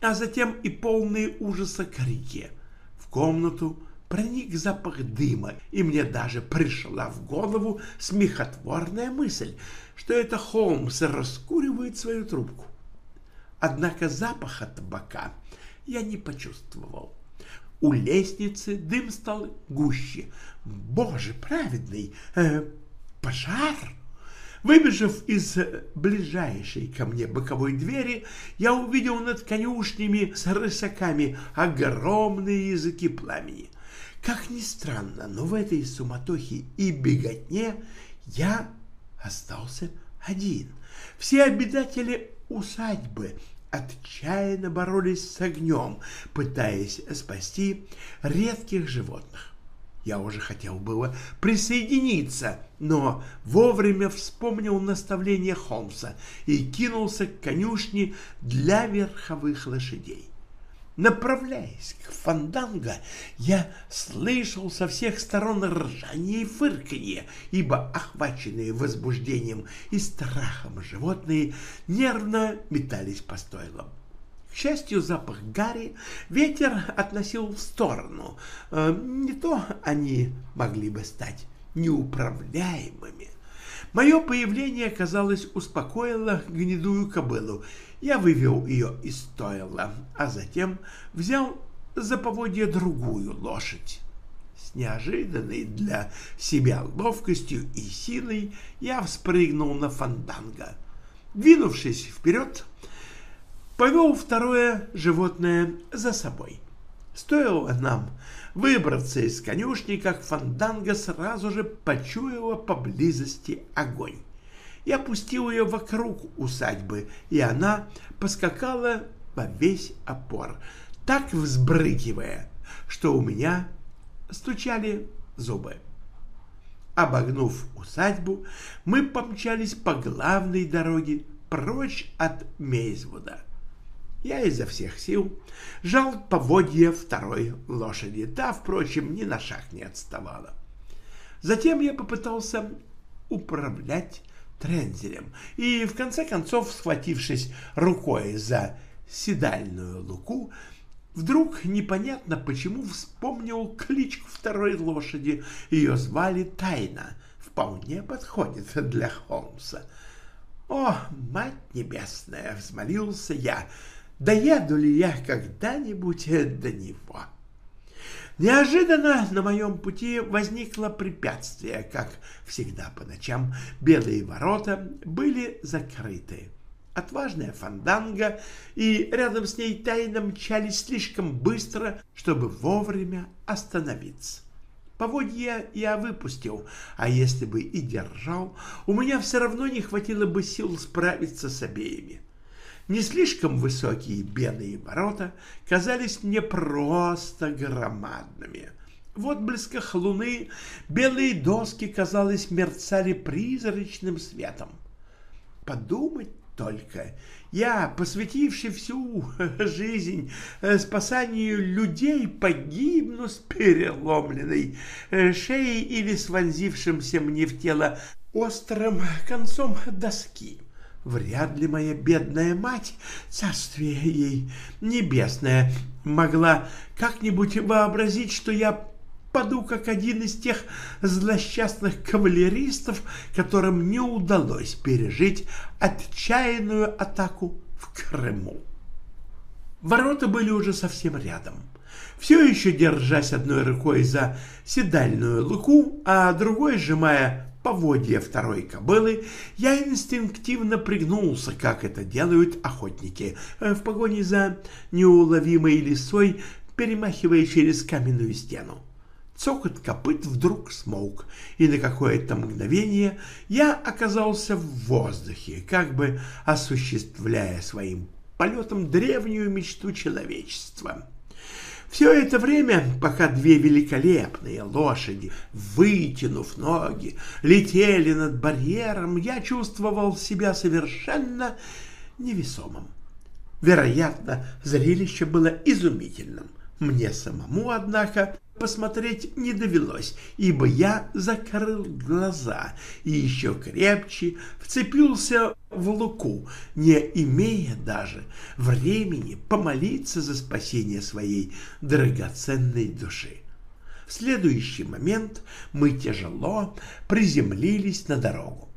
а затем и полные ужаса крики. В комнату проник запах дыма, и мне даже пришла в голову смехотворная мысль, что это Холмс раскуривает свою трубку. Однако запаха табака я не почувствовал. У лестницы дым стал гуще. Боже праведный! Э, пожар! Выбежав из ближайшей ко мне боковой двери, я увидел над конюшнями с рысаками огромные языки пламени. Как ни странно, но в этой суматохе и беготне я остался один. Все обитатели усадьбы отчаянно боролись с огнем, пытаясь спасти редких животных. Я уже хотел было присоединиться, но вовремя вспомнил наставление Холмса и кинулся к конюшне для верховых лошадей. Направляясь к фанданго, я слышал со всех сторон ржание и фырканье, ибо охваченные возбуждением и страхом животные нервно метались по стойлам. К счастью, запах гари ветер относил в сторону. Э, не то они могли бы стать неуправляемыми. Мое появление, казалось, успокоило гнедую кобылу. Я вывел ее из стойла, а затем взял за поводья другую лошадь. С неожиданной для себя ловкостью и силой я вспрыгнул на фанданго. Двинувшись вперед, повел второе животное за собой. Стоило нам выбраться из конюшни, как фанданга сразу же почуяла поблизости огонь. Я пустил ее вокруг усадьбы, и она поскакала во весь опор, так взбрыкивая, что у меня стучали зубы. Обогнув усадьбу, мы помчались по главной дороге прочь от Мейзвуда. Я изо всех сил жал поводья второй лошади. Та, впрочем, ни на шаг не отставала. Затем я попытался управлять трензелем и, в конце концов, схватившись рукой за седальную луку, вдруг непонятно почему вспомнил кличку второй лошади. Ее звали Тайна. Вполне подходит для Холмса. «О, мать небесная!» — взмолился я — доеду ли я когда-нибудь до него. Неожиданно на моем пути возникло препятствие, как всегда по ночам белые ворота были закрыты. Отважная фанданга и рядом с ней тайно мчались слишком быстро, чтобы вовремя остановиться. Поводья я выпустил, а если бы и держал, у меня все равно не хватило бы сил справиться с обеими. Не слишком высокие белые ворота казались мне просто громадными. В отблесках луны белые доски, казалось, мерцали призрачным светом. Подумать только, я, посвятивший всю жизнь э, спасанию людей, погибну с переломленной э, шеей или с вонзившимся мне в тело острым концом доски. Вряд ли моя бедная мать, царствие ей небесное, могла как-нибудь вообразить, что я паду как один из тех злосчастных кавалеристов, которым не удалось пережить отчаянную атаку в Крыму. Ворота были уже совсем рядом. Все еще держась одной рукой за седальную луку, а другой сжимая поводья второй кобылы, я инстинктивно пригнулся, как это делают охотники, в погоне за неуловимой лисой, перемахивая через каменную стену. Цокот копыт вдруг смолк, и на какое-то мгновение я оказался в воздухе, как бы осуществляя своим полетом древнюю мечту человечества. Все это время, пока две великолепные лошади, вытянув ноги, летели над барьером, я чувствовал себя совершенно невесомым. Вероятно, зрелище было изумительным. Мне самому, однако, посмотреть не довелось, ибо я закрыл глаза и еще крепче вцепился в луку, не имея даже времени помолиться за спасение своей драгоценной души. В следующий момент мы тяжело приземлились на дорогу.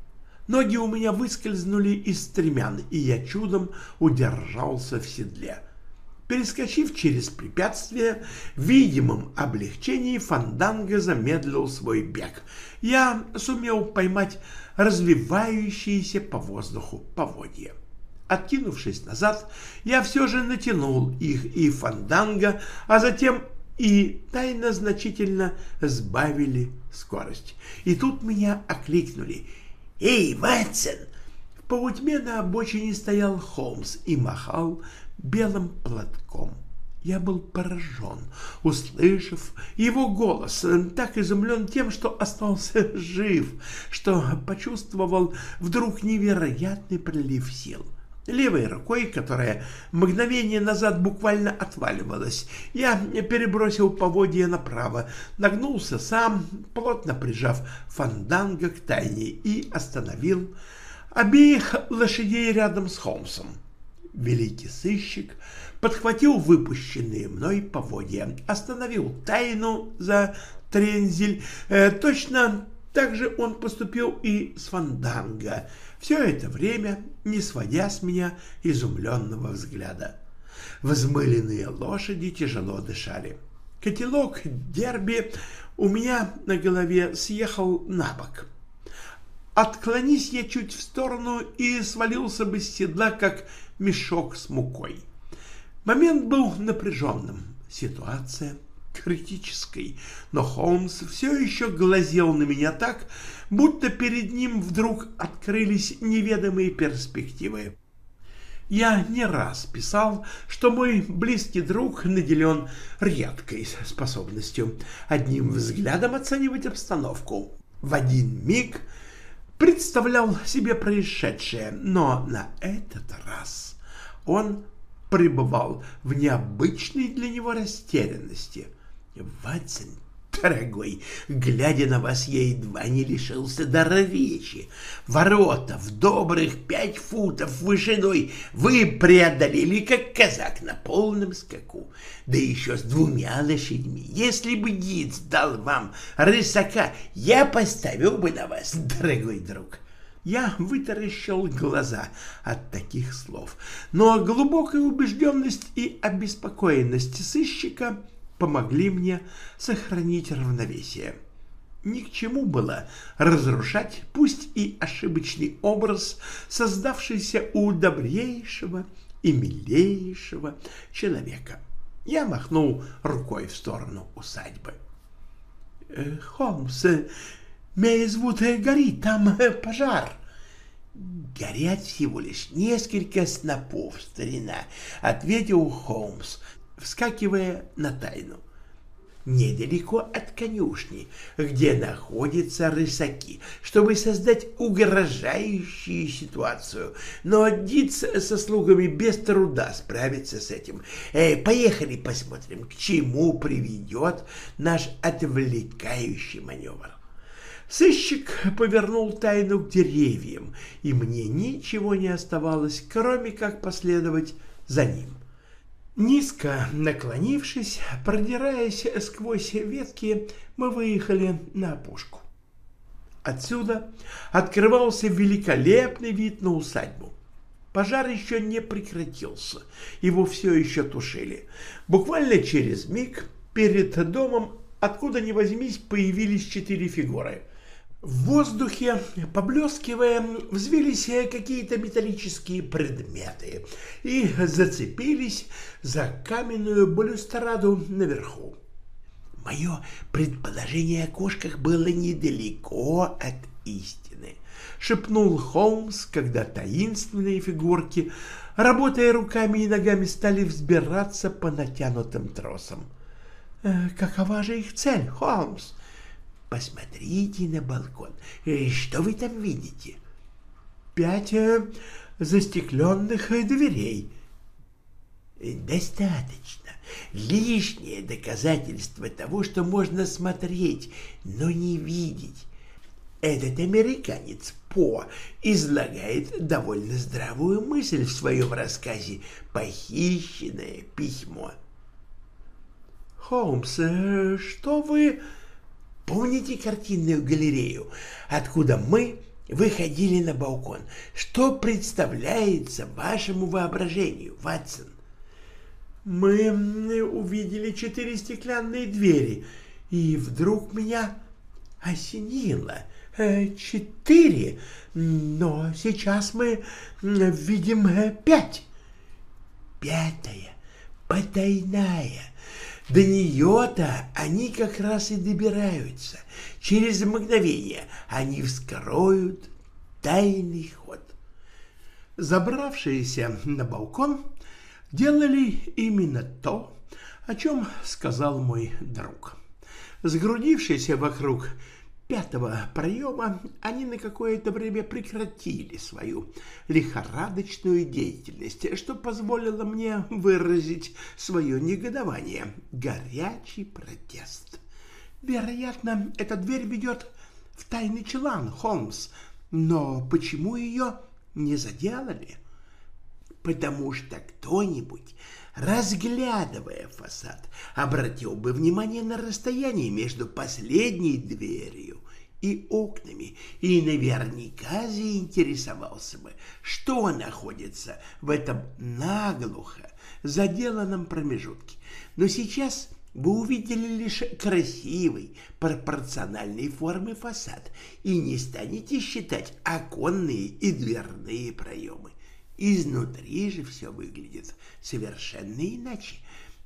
Ноги у меня выскользнули из стремян, и я чудом удержался в седле. Перескочив через препятствие, в видимом облегчении Фанданга замедлил свой бег. Я сумел поймать развивающиеся по воздуху поводья. Откинувшись назад, я все же натянул их и Фанданга, а затем и тайно значительно сбавили скорость. И тут меня окликнули. «Эй, Ватсон!» В полутьме на обочине стоял Холмс и махал белым платком. Я был поражен, услышав его голос, так изумлен тем, что остался жив, что почувствовал вдруг невероятный прилив сил. Левой рукой, которая мгновение назад буквально отваливалась, я перебросил поводья направо, нагнулся сам, плотно прижав фанданга к тайне и остановил обеих лошадей рядом с Холмсом. Великий сыщик подхватил выпущенные мной поводья, остановил тайну за трензель. Э, точно так же он поступил и с Фанданго, все это время не сводя с меня изумленного взгляда. Возмыленные лошади тяжело дышали. Котелок дерби у меня на голове съехал на бок. Отклонись я чуть в сторону и свалился бы с седла, как мешок с мукой. Момент был напряженным, ситуация критической, но Холмс все еще глазел на меня так, будто перед ним вдруг открылись неведомые перспективы. Я не раз писал, что мой близкий друг наделен редкой способностью одним взглядом оценивать обстановку. В один миг представлял себе происшедшее, но на этот раз он пребывал в необычной для него растерянности. Ватсон, дорогой, глядя на вас, я едва не лишился дара речи. Ворота в добрых пять футов вышиной вы преодолели, как казак на полном скаку, да еще с двумя лошадьми. Если бы Диц дал вам рысака, я поставил бы на вас, дорогой друг. Я вытаращил глаза от таких слов, но глубокая убежденность и обеспокоенность сыщика помогли мне сохранить равновесие. Ни к чему было разрушать, пусть и ошибочный образ, создавшийся у добрейшего и милейшего человека. Я махнул рукой в сторону усадьбы. «Э, «Холмс, меня зовут горит, там э, пожар. Горят всего лишь несколько снопов, старина, ответил Холмс, вскакивая на тайну. Недалеко от конюшни, где находятся рысаки, чтобы создать угрожающую ситуацию. Но Диц со слугами без труда справится с этим. Эй, поехали посмотрим, к чему приведет наш отвлекающий маневр. Сыщик повернул тайну к деревьям, и мне ничего не оставалось, кроме как последовать за ним. Низко наклонившись, продираясь сквозь ветки, мы выехали на опушку. Отсюда открывался великолепный вид на усадьбу. Пожар еще не прекратился, его все еще тушили. Буквально через миг перед домом, откуда ни возьмись, появились четыре фигуры. В воздухе, поблескивая, взвились какие-то металлические предметы и зацепились за каменную балюстраду наверху. Мое предположение о кошках было недалеко от истины, шепнул Холмс, когда таинственные фигурки, работая руками и ногами, стали взбираться по натянутым тросам. «Э, «Какова же их цель, Холмс?» «Посмотрите на балкон. Э, что вы там видите?» «Пять э, застекленных дверей». «Достаточно лишнее доказательство того, что можно смотреть, но не видеть. Этот американец По излагает довольно здравую мысль в своем рассказе «Похищенное письмо». «Холмс, э, что вы...» «Помните картинную галерею, откуда мы выходили на балкон? Что представляется вашему воображению, Ватсон?» Мы увидели четыре стеклянные двери, и вдруг меня осенило. Э, четыре, но сейчас мы видим э, пять. Пятая, потайная. До нее-то они как раз и добираются. Через мгновение они вскроют тайный ход. Забравшиеся на балкон, делали именно то, о чем сказал мой друг. Сгрудившиеся вокруг пятого проема, они на какое-то время прекратили свою лихорадочную деятельность, что позволило мне выразить свое негодование, горячий протест. Вероятно, эта дверь ведет в тайный челан, Холмс, но почему ее не заделали? — потому что кто-нибудь, разглядывая фасад, обратил бы внимание на расстояние между последней дверью и окнами и наверняка заинтересовался бы, что находится в этом наглухо заделанном промежутке. Но сейчас вы увидели лишь красивый, пропорциональной формы фасад и не станете считать оконные и дверные проемы. Изнутри же все выглядит совершенно иначе.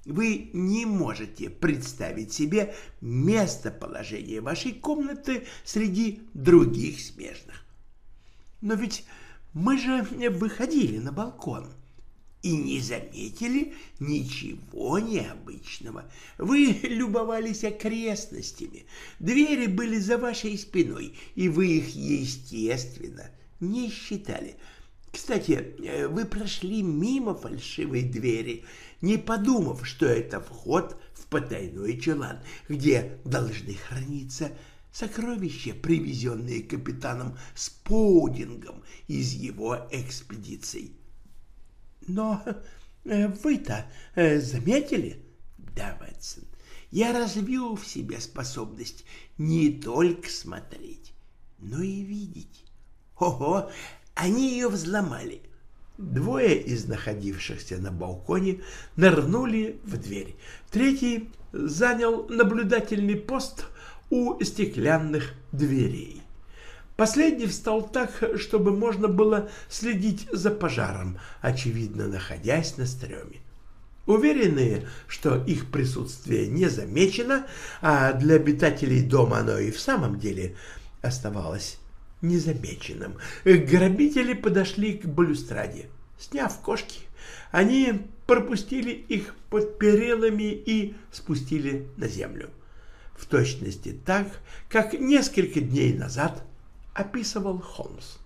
Вы не можете представить себе местоположение вашей комнаты среди других смежных. Но ведь мы же выходили на балкон и не заметили ничего необычного. Вы любовались окрестностями, двери были за вашей спиной, и вы их, естественно, не считали – кстати, э, вы прошли мимо фальшивой двери, не подумав, что это вход в потайной чулан, где должны храниться сокровища, привезенные капитаном Споудингом из его экспедиций. Но э, вы-то э, заметили? Да, Ватсон, я развил в себе способность не только смотреть, но и видеть. Ого, они ее взломали. Двое из находившихся на балконе нырнули в дверь. Третий занял наблюдательный пост у стеклянных дверей. Последний встал так, чтобы можно было следить за пожаром, очевидно находясь на стреме. Уверенные, что их присутствие не замечено, а для обитателей дома оно и в самом деле оставалось незамеченным. Грабители подошли к балюстраде. Сняв кошки, они пропустили их под перилами и спустили на землю. В точности так, как несколько дней назад описывал Холмс.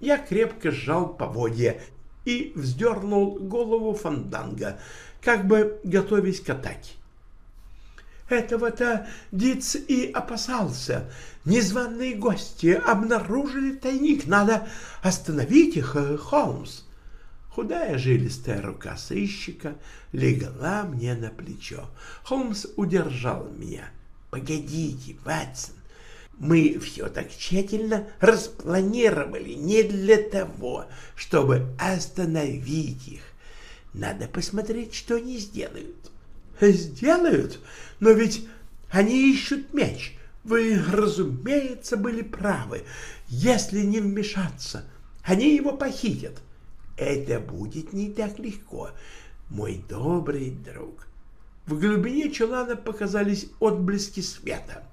Я крепко сжал поводья и вздернул голову фанданга, как бы готовясь к атаке. Этого-то Диц и опасался. Незваные гости обнаружили тайник. Надо остановить их, э, Холмс. Худая жилистая рука сыщика легла мне на плечо. Холмс удержал меня. «Погодите, Ватсон, Мы все так тщательно распланировали не для того, чтобы остановить их. Надо посмотреть, что они сделают. Сделают? Но ведь они ищут мяч. Вы, разумеется, были правы. Если не вмешаться, они его похитят. Это будет не так легко, мой добрый друг. В глубине чулана показались отблески света.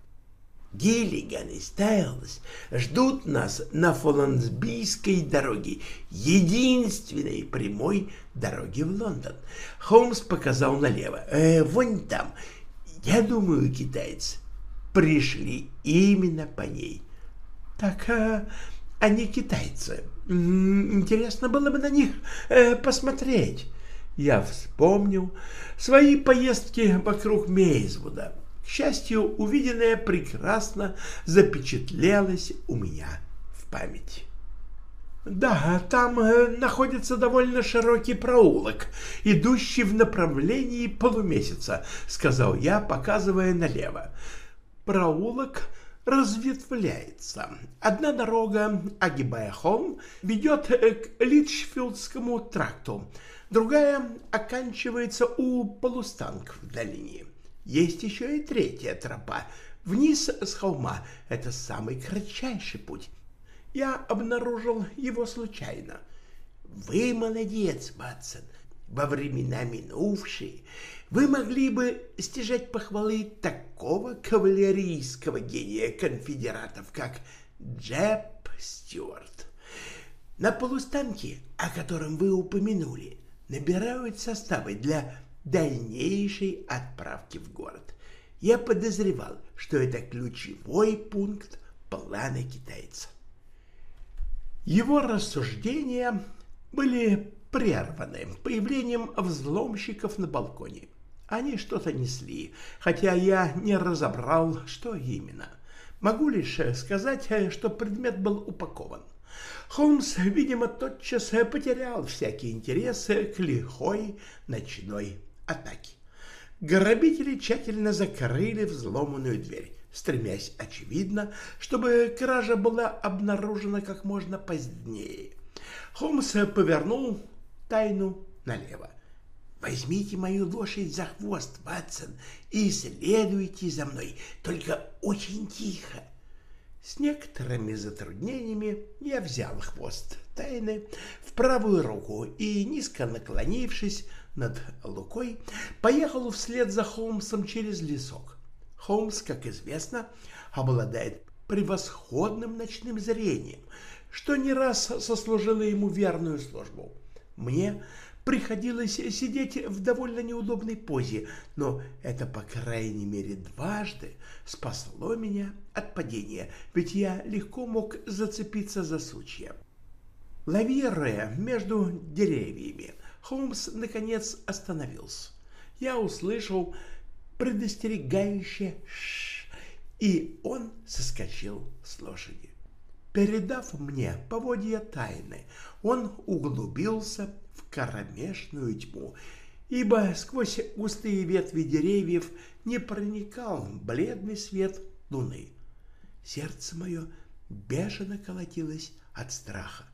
Гиллиган и Стайлс ждут нас на Фолансбийской дороге, единственной прямой дороге в Лондон. Холмс показал налево. Э, вон там. Я думаю, китайцы пришли именно по ней. Так, э, они китайцы. Интересно было бы на них э, посмотреть. Я вспомнил свои поездки вокруг Мейзвуда. К счастью, увиденное прекрасно запечатлелось у меня в памяти. Да, там э, находится довольно широкий проулок, идущий в направлении полумесяца, сказал я, показывая налево. Проулок разветвляется. Одна дорога, огибая холм, ведет э, к Литчфилдскому тракту, другая оканчивается у полустанков в долине. Есть еще и третья тропа, вниз с холма. Это самый кратчайший путь. Я обнаружил его случайно. Вы молодец, Батсон. Во времена минувшие вы могли бы стяжать похвалы такого кавалерийского гения конфедератов, как Джеб Стюарт. На полустанке, о котором вы упомянули, набирают составы для дальнейшей отправки в город. Я подозревал, что это ключевой пункт плана китайца. Его рассуждения были прерваны появлением взломщиков на балконе. Они что-то несли, хотя я не разобрал, что именно. Могу лишь сказать, что предмет был упакован. Холмс, видимо, тотчас потерял всякий интерес к лихой ночной атаки. Грабители тщательно закрыли взломанную дверь, стремясь, очевидно, чтобы кража была обнаружена как можно позднее. Холмс повернул тайну налево. Возьмите мою лошадь за хвост, Ватсон, и следуйте за мной, только очень тихо. С некоторыми затруднениями я взял хвост тайны в правую руку и, низко наклонившись над Лукой, поехал вслед за Холмсом через лесок. Холмс, как известно, обладает превосходным ночным зрением, что не раз сослужило ему верную службу. Мне приходилось сидеть в довольно неудобной позе, но это, по крайней мере, дважды спасло меня от падения, ведь я легко мог зацепиться за сучья. Лавируя между деревьями, Холмс, наконец, остановился. Я услышал предостерегающее «ш», и он соскочил с лошади. Передав мне поводья тайны, он углубился в кромешную тьму, ибо сквозь густые ветви деревьев не проникал бледный свет луны. Сердце мое бешено колотилось от страха.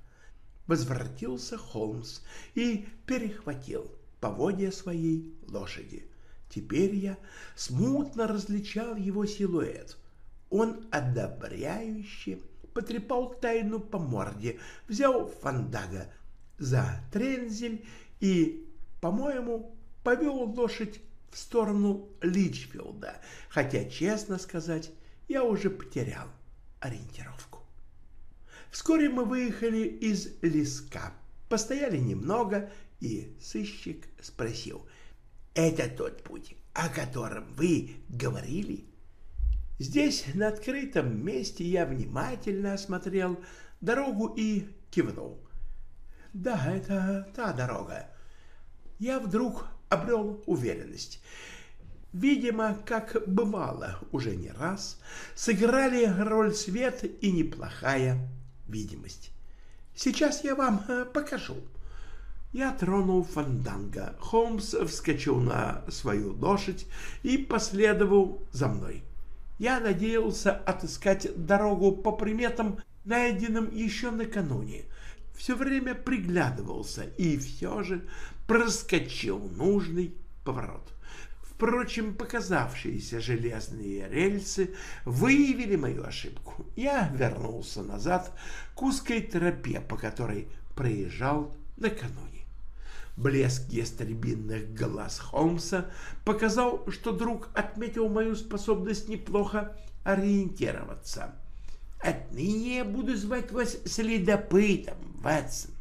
Возвратился Холмс и перехватил поводья своей лошади. Теперь я смутно различал его силуэт. Он одобряюще потрепал тайну по морде, взял фандага за трензель и, по-моему, повел лошадь в сторону Личфилда, хотя, честно сказать, я уже потерял ориентировку. Вскоре мы выехали из леска, постояли немного, и сыщик спросил, «Это тот путь, о котором вы говорили?» Здесь, на открытом месте, я внимательно осмотрел дорогу и кивнул. Да, это та дорога. Я вдруг обрел уверенность. Видимо, как бывало уже не раз, сыграли роль свет и неплохая видимость. Сейчас я вам э, покажу. Я тронул фанданга. Холмс вскочил на свою лошадь и последовал за мной. Я надеялся отыскать дорогу по приметам, найденным еще накануне. Все время приглядывался и все же проскочил нужный поворот. Впрочем, показавшиеся железные рельсы выявили мою ошибку. Я вернулся назад к узкой тропе, по которой проезжал накануне. Блеск ястребинных глаз Холмса показал, что друг отметил мою способность неплохо ориентироваться. «Отныне я буду звать вас следопытом, Ватсон.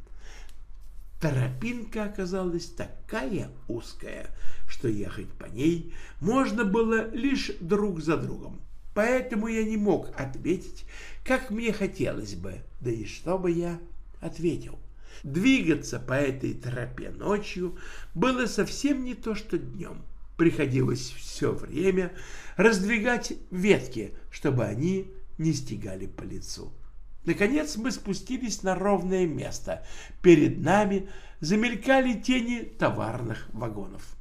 Тропинка оказалась такая узкая, что ехать по ней можно было лишь друг за другом. Поэтому я не мог ответить, как мне хотелось бы, да и что бы я ответил. Двигаться по этой тропе ночью было совсем не то, что днем. Приходилось все время раздвигать ветки, чтобы они не стегали по лицу. Наконец мы спустились на ровное место. Перед нами замелькали тени товарных вагонов.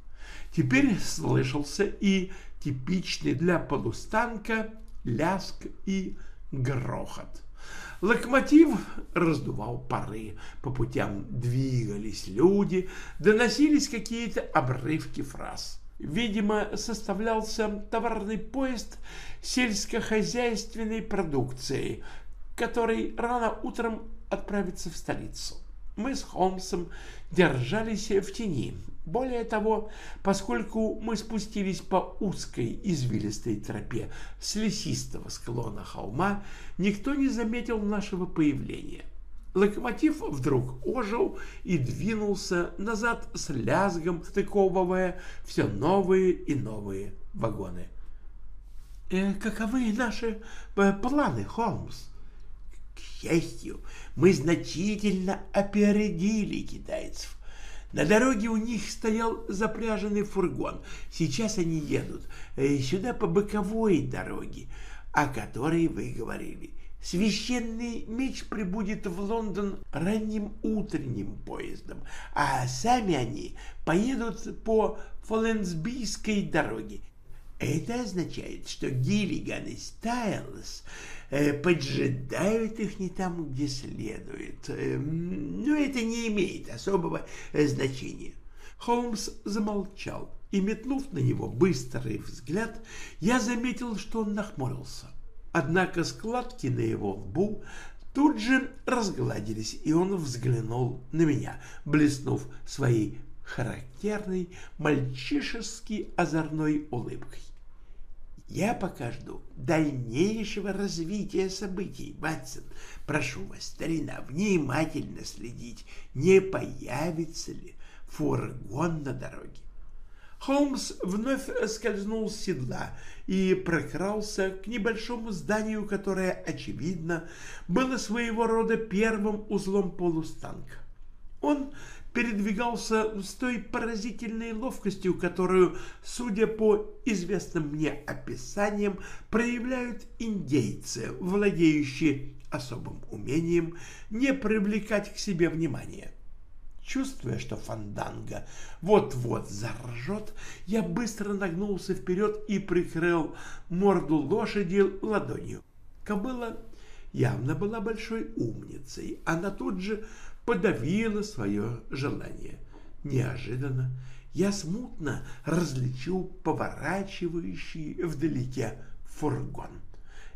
Теперь слышался и типичный для полустанка ляск и грохот. Локомотив раздувал пары, по путям двигались люди, доносились какие-то обрывки фраз. Видимо, составлялся товарный поезд сельскохозяйственной продукции, который рано утром отправится в столицу. Мы с Холмсом держались в тени. Более того, поскольку мы спустились по узкой извилистой тропе с лесистого склона холма, никто не заметил нашего появления. Локомотив вдруг ожил и двинулся назад с лязгом, стыковывая все новые и новые вагоны. «Э, «Каковы наши э, планы, Холмс?» К счастью, мы значительно опередили китайцев. На дороге у них стоял запряженный фургон. Сейчас они едут э, сюда по боковой дороге, о которой вы говорили. Священный меч прибудет в Лондон ранним утренним поездом, а сами они поедут по Фоленсбийской дороге. Это означает, что Гиллиган и Стайлс поджидают их не там, где следует. Э, но это не имеет особого э, значения. Холмс замолчал, и, метнув на него быстрый взгляд, я заметил, что он нахмурился. Однако складки на его лбу тут же разгладились, и он взглянул на меня, блеснув своей характерной мальчишески озорной улыбкой. Я пока жду дальнейшего развития событий, Батсон. Прошу вас, старина, внимательно следить, не появится ли фургон на дороге. Холмс вновь скользнул с седла и прокрался к небольшому зданию, которое, очевидно, было своего рода первым узлом полустанка. Он передвигался с той поразительной ловкостью, которую, судя по известным мне описаниям, проявляют индейцы, владеющие особым умением не привлекать к себе внимания. Чувствуя, что фанданга вот-вот заржет, я быстро нагнулся вперед и прикрыл морду лошади ладонью. Кобыла явно была большой умницей. Она тут же подавила свое желание. Неожиданно я смутно различил поворачивающий вдалеке фургон.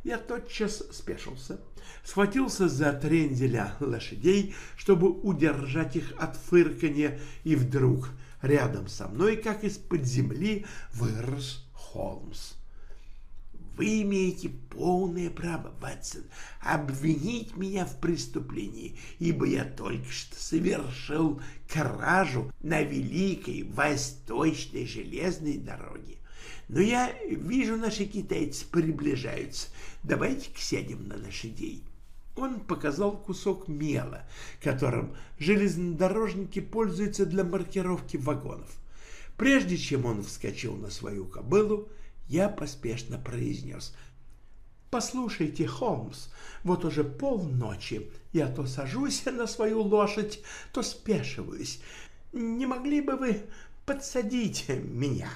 Я тотчас спешился, схватился за тренделя лошадей, чтобы удержать их от фырканья, и вдруг рядом со мной, как из-под земли, вырос Холмс. Вы имеете полное право, Ватсон, обвинить меня в преступлении, ибо я только что совершил кражу на Великой Восточной железной дороге. Но я вижу, наши китайцы приближаются. Давайте-ка сядем на лошадей. Он показал кусок мела, которым железнодорожники пользуются для маркировки вагонов. Прежде чем он вскочил на свою кобылу, я поспешно произнес. «Послушайте, Холмс, вот уже полночи я то сажусь на свою лошадь, то спешиваюсь. Не могли бы вы подсадить меня?»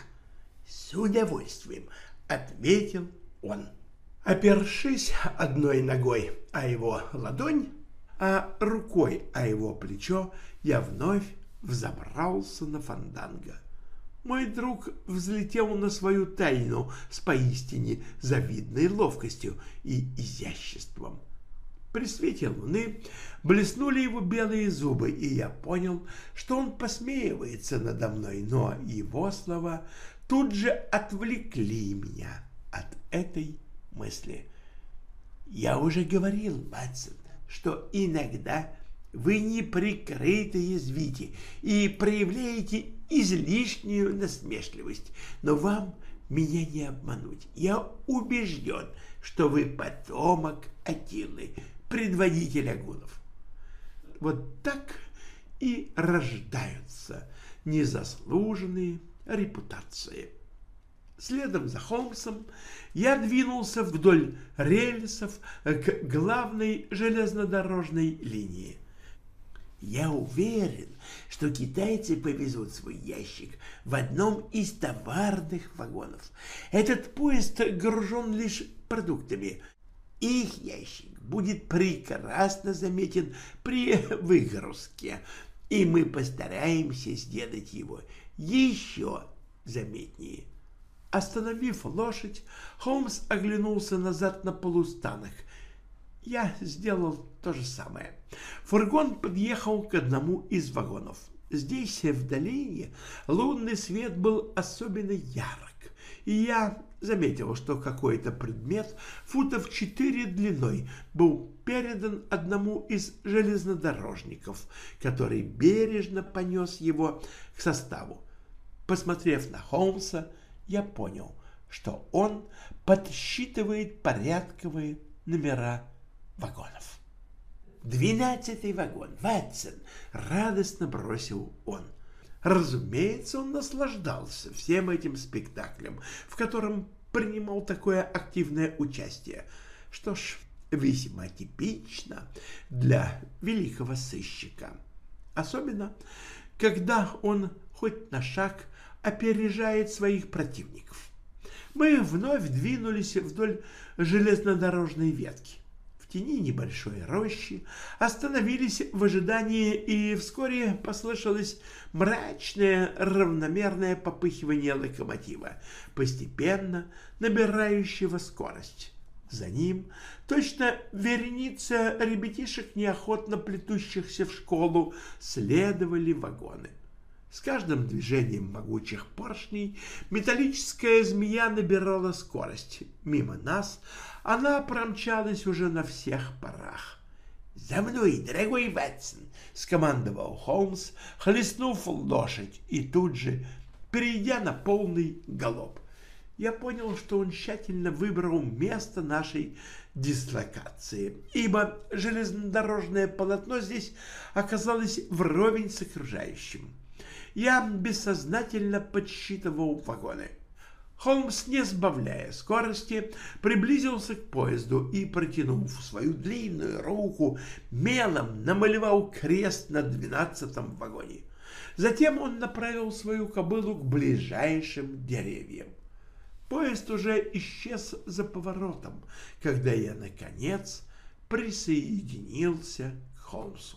«С удовольствием», — ответил он. Опершись одной ногой о его ладонь, а рукой о его плечо, я вновь взобрался на фанданга. Мой друг взлетел на свою тайну с поистине завидной ловкостью и изяществом. При свете луны блеснули его белые зубы, и я понял, что он посмеивается надо мной, но его слова тут же отвлекли меня от этой мысли. Я уже говорил, Ватсон, что иногда вы неприкрыто язвите и проявляете излишнюю насмешливость, но вам меня не обмануть. Я убежден, что вы потомок Атилы, предводитель агунов. Вот так и рождаются незаслуженные репутации. Следом за Холмсом я двинулся вдоль рельсов к главной железнодорожной линии. Я уверен, что китайцы повезут свой ящик в одном из товарных вагонов. Этот поезд гружен лишь продуктами. Их ящик будет прекрасно заметен при выгрузке, и мы постараемся сделать его еще заметнее. Остановив лошадь, Холмс оглянулся назад на полустанок. Я сделал то же самое. Фургон подъехал к одному из вагонов. Здесь, в долине, лунный свет был особенно ярок, и я заметил, что какой-то предмет футов четыре длиной был передан одному из железнодорожников, который бережно понес его к составу. Посмотрев на Холмса, я понял, что он подсчитывает порядковые номера вагонов. «Двенадцатый вагон, Ватсон!» — радостно бросил он. Разумеется, он наслаждался всем этим спектаклем, в котором принимал такое активное участие. Что ж, весьма типично для великого сыщика. Особенно, когда он хоть на шаг опережает своих противников. Мы вновь двинулись вдоль железнодорожной ветки. Тени небольшой рощи остановились в ожидании, и вскоре послышалось мрачное равномерное попыхивание локомотива, постепенно набирающего скорость. За ним точно вереница ребятишек, неохотно плетущихся в школу, следовали вагоны. С каждым движением могучих поршней металлическая змея набирала скорость. Мимо нас она промчалась уже на всех парах. «За мной, дорогой Ватсон!» — скомандовал Холмс, хлестнув лошадь и тут же, перейдя на полный галоп. Я понял, что он тщательно выбрал место нашей дислокации, ибо железнодорожное полотно здесь оказалось вровень с окружающим я бессознательно подсчитывал вагоны. Холмс, не сбавляя скорости, приблизился к поезду и, протянув свою длинную руку, мелом намалевал крест на двенадцатом вагоне. Затем он направил свою кобылу к ближайшим деревьям. Поезд уже исчез за поворотом, когда я, наконец, присоединился к Холмсу.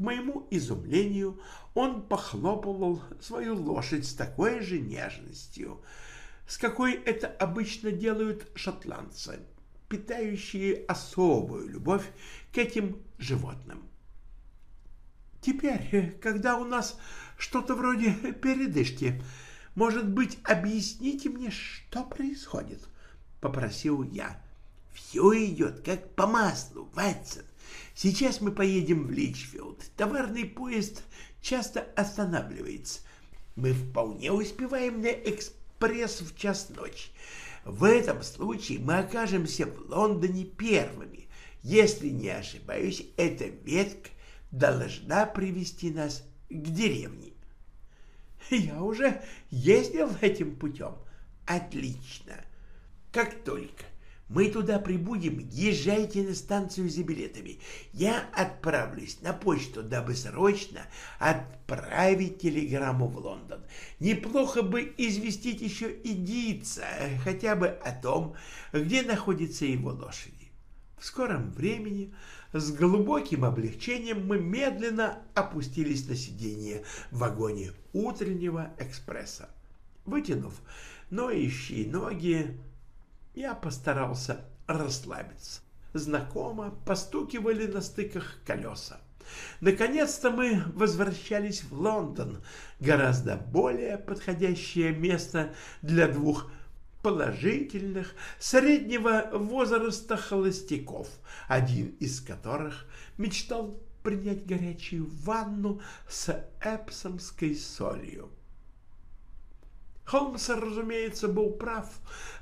К моему изумлению он похлопывал свою лошадь с такой же нежностью, с какой это обычно делают шотландцы, питающие особую любовь к этим животным. Теперь, когда у нас что-то вроде передышки, может быть, объясните мне, что происходит? — попросил я. — Все идет как по маслу, Ватсон. Сейчас мы поедем в Личфилд. Товарный поезд часто останавливается. Мы вполне успеваем на экспресс в час ночи. В этом случае мы окажемся в Лондоне первыми. Если не ошибаюсь, эта ветка должна привести нас к деревне. Я уже ездил этим путем. Отлично. Как только Мы туда прибудем, езжайте на станцию за билетами. Я отправлюсь на почту, дабы срочно отправить телеграмму в Лондон. Неплохо бы известить еще и Дица, хотя бы о том, где находятся его лошади. В скором времени с глубоким облегчением мы медленно опустились на сиденье в вагоне утреннего экспресса. Вытянув ноющие ноги, я постарался расслабиться. Знакомо постукивали на стыках колеса. Наконец-то мы возвращались в Лондон, гораздо более подходящее место для двух положительных среднего возраста холостяков, один из которых мечтал принять горячую ванну с эпсомской солью. Холмс, разумеется, был прав,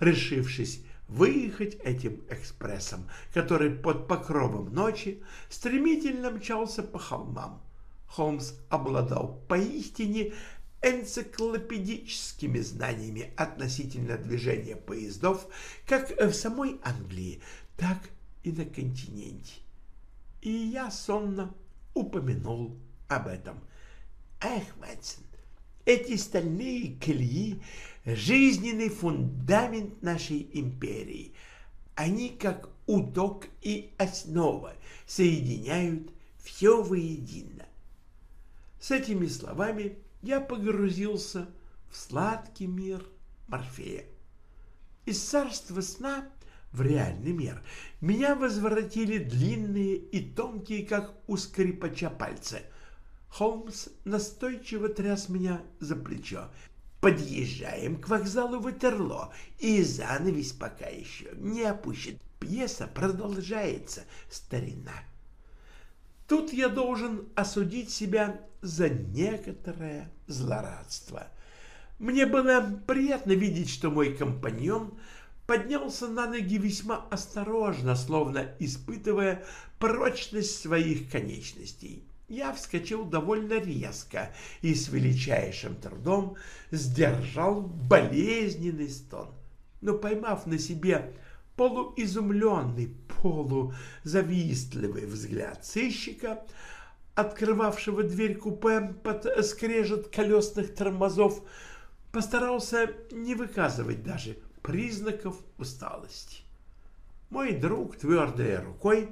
решившись выехать этим экспрессом, который под покровом ночи стремительно мчался по холмам. Холмс обладал поистине энциклопедическими знаниями относительно движения поездов как в самой Англии, так и на континенте. И я сонно упомянул об этом. Эх, Мэтсон, эти стальные колеи — жизненный фундамент нашей империи. Они, как уток и основа, соединяют все воедино. С этими словами я погрузился в сладкий мир Морфея. Из царства сна в реальный мир меня возвратили длинные и тонкие, как у скрипача, пальцы. Холмс настойчиво тряс меня за плечо. «Подъезжаем к вокзалу Ватерло, и занавес пока еще не опущен. Пьеса продолжается, старина». Тут я должен осудить себя за некоторое злорадство. Мне было приятно видеть, что мой компаньон поднялся на ноги весьма осторожно, словно испытывая прочность своих конечностей. Я вскочил довольно резко и с величайшим трудом сдержал болезненный стон. Но поймав на себе полуизумленный, полузавистливый взгляд сыщика, открывавшего дверь купе под скрежет колесных тормозов, постарался не выказывать даже признаков усталости. Мой друг твердой рукой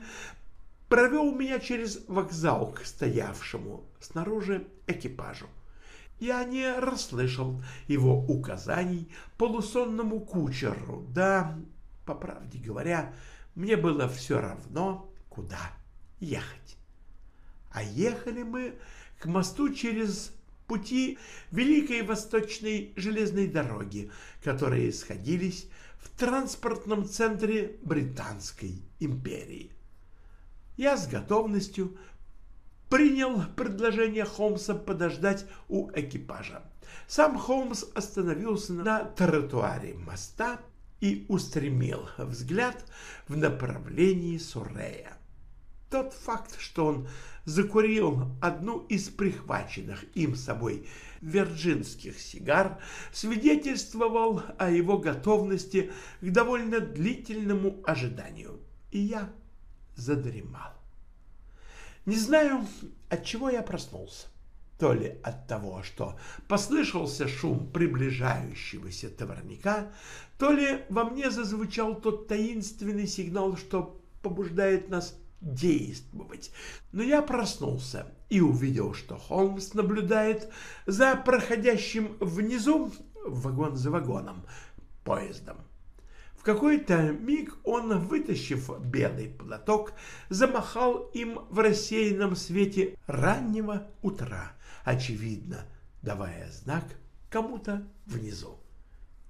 провел меня через вокзал к стоявшему снаружи экипажу. Я не расслышал его указаний полусонному кучеру, да, по правде говоря, мне было все равно, куда ехать. А ехали мы к мосту через пути Великой Восточной железной дороги, которые сходились в транспортном центре Британской империи. Я с готовностью принял предложение Холмса подождать у экипажа. Сам Холмс остановился на тротуаре моста и устремил взгляд в направлении Сурея. Тот факт, что он закурил одну из прихваченных им собой вирджинских сигар, свидетельствовал о его готовности к довольно длительному ожиданию. И я задремал. Не знаю, от чего я проснулся. То ли от того, что послышался шум приближающегося товарника, то ли во мне зазвучал тот таинственный сигнал, что побуждает нас действовать. Но я проснулся и увидел, что Холмс наблюдает за проходящим внизу, вагон за вагоном, поездом. Какой-то миг он, вытащив белый платок, замахал им в рассеянном свете раннего утра, очевидно, давая знак кому-то внизу.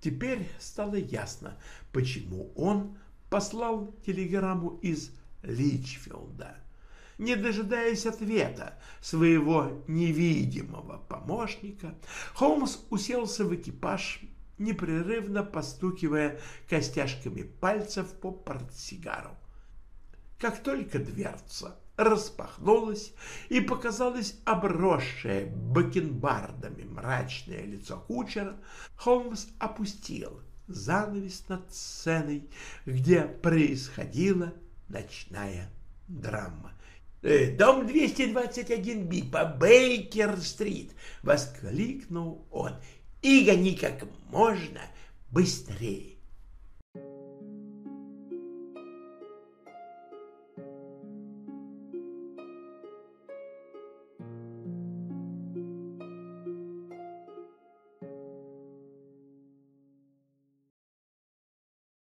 Теперь стало ясно, почему он послал телеграмму из Личфилда. Не дожидаясь ответа своего невидимого помощника, Холмс уселся в экипаж, непрерывно постукивая костяшками пальцев по портсигару. Как только дверца распахнулась и показалось обросшее бакенбардами мрачное лицо кучера, Холмс опустил занавес над сценой, где происходила ночная драма. «Э, «Дом 221 Би по Бейкер-стрит!» — воскликнул он. «И гони как можно быстрее!»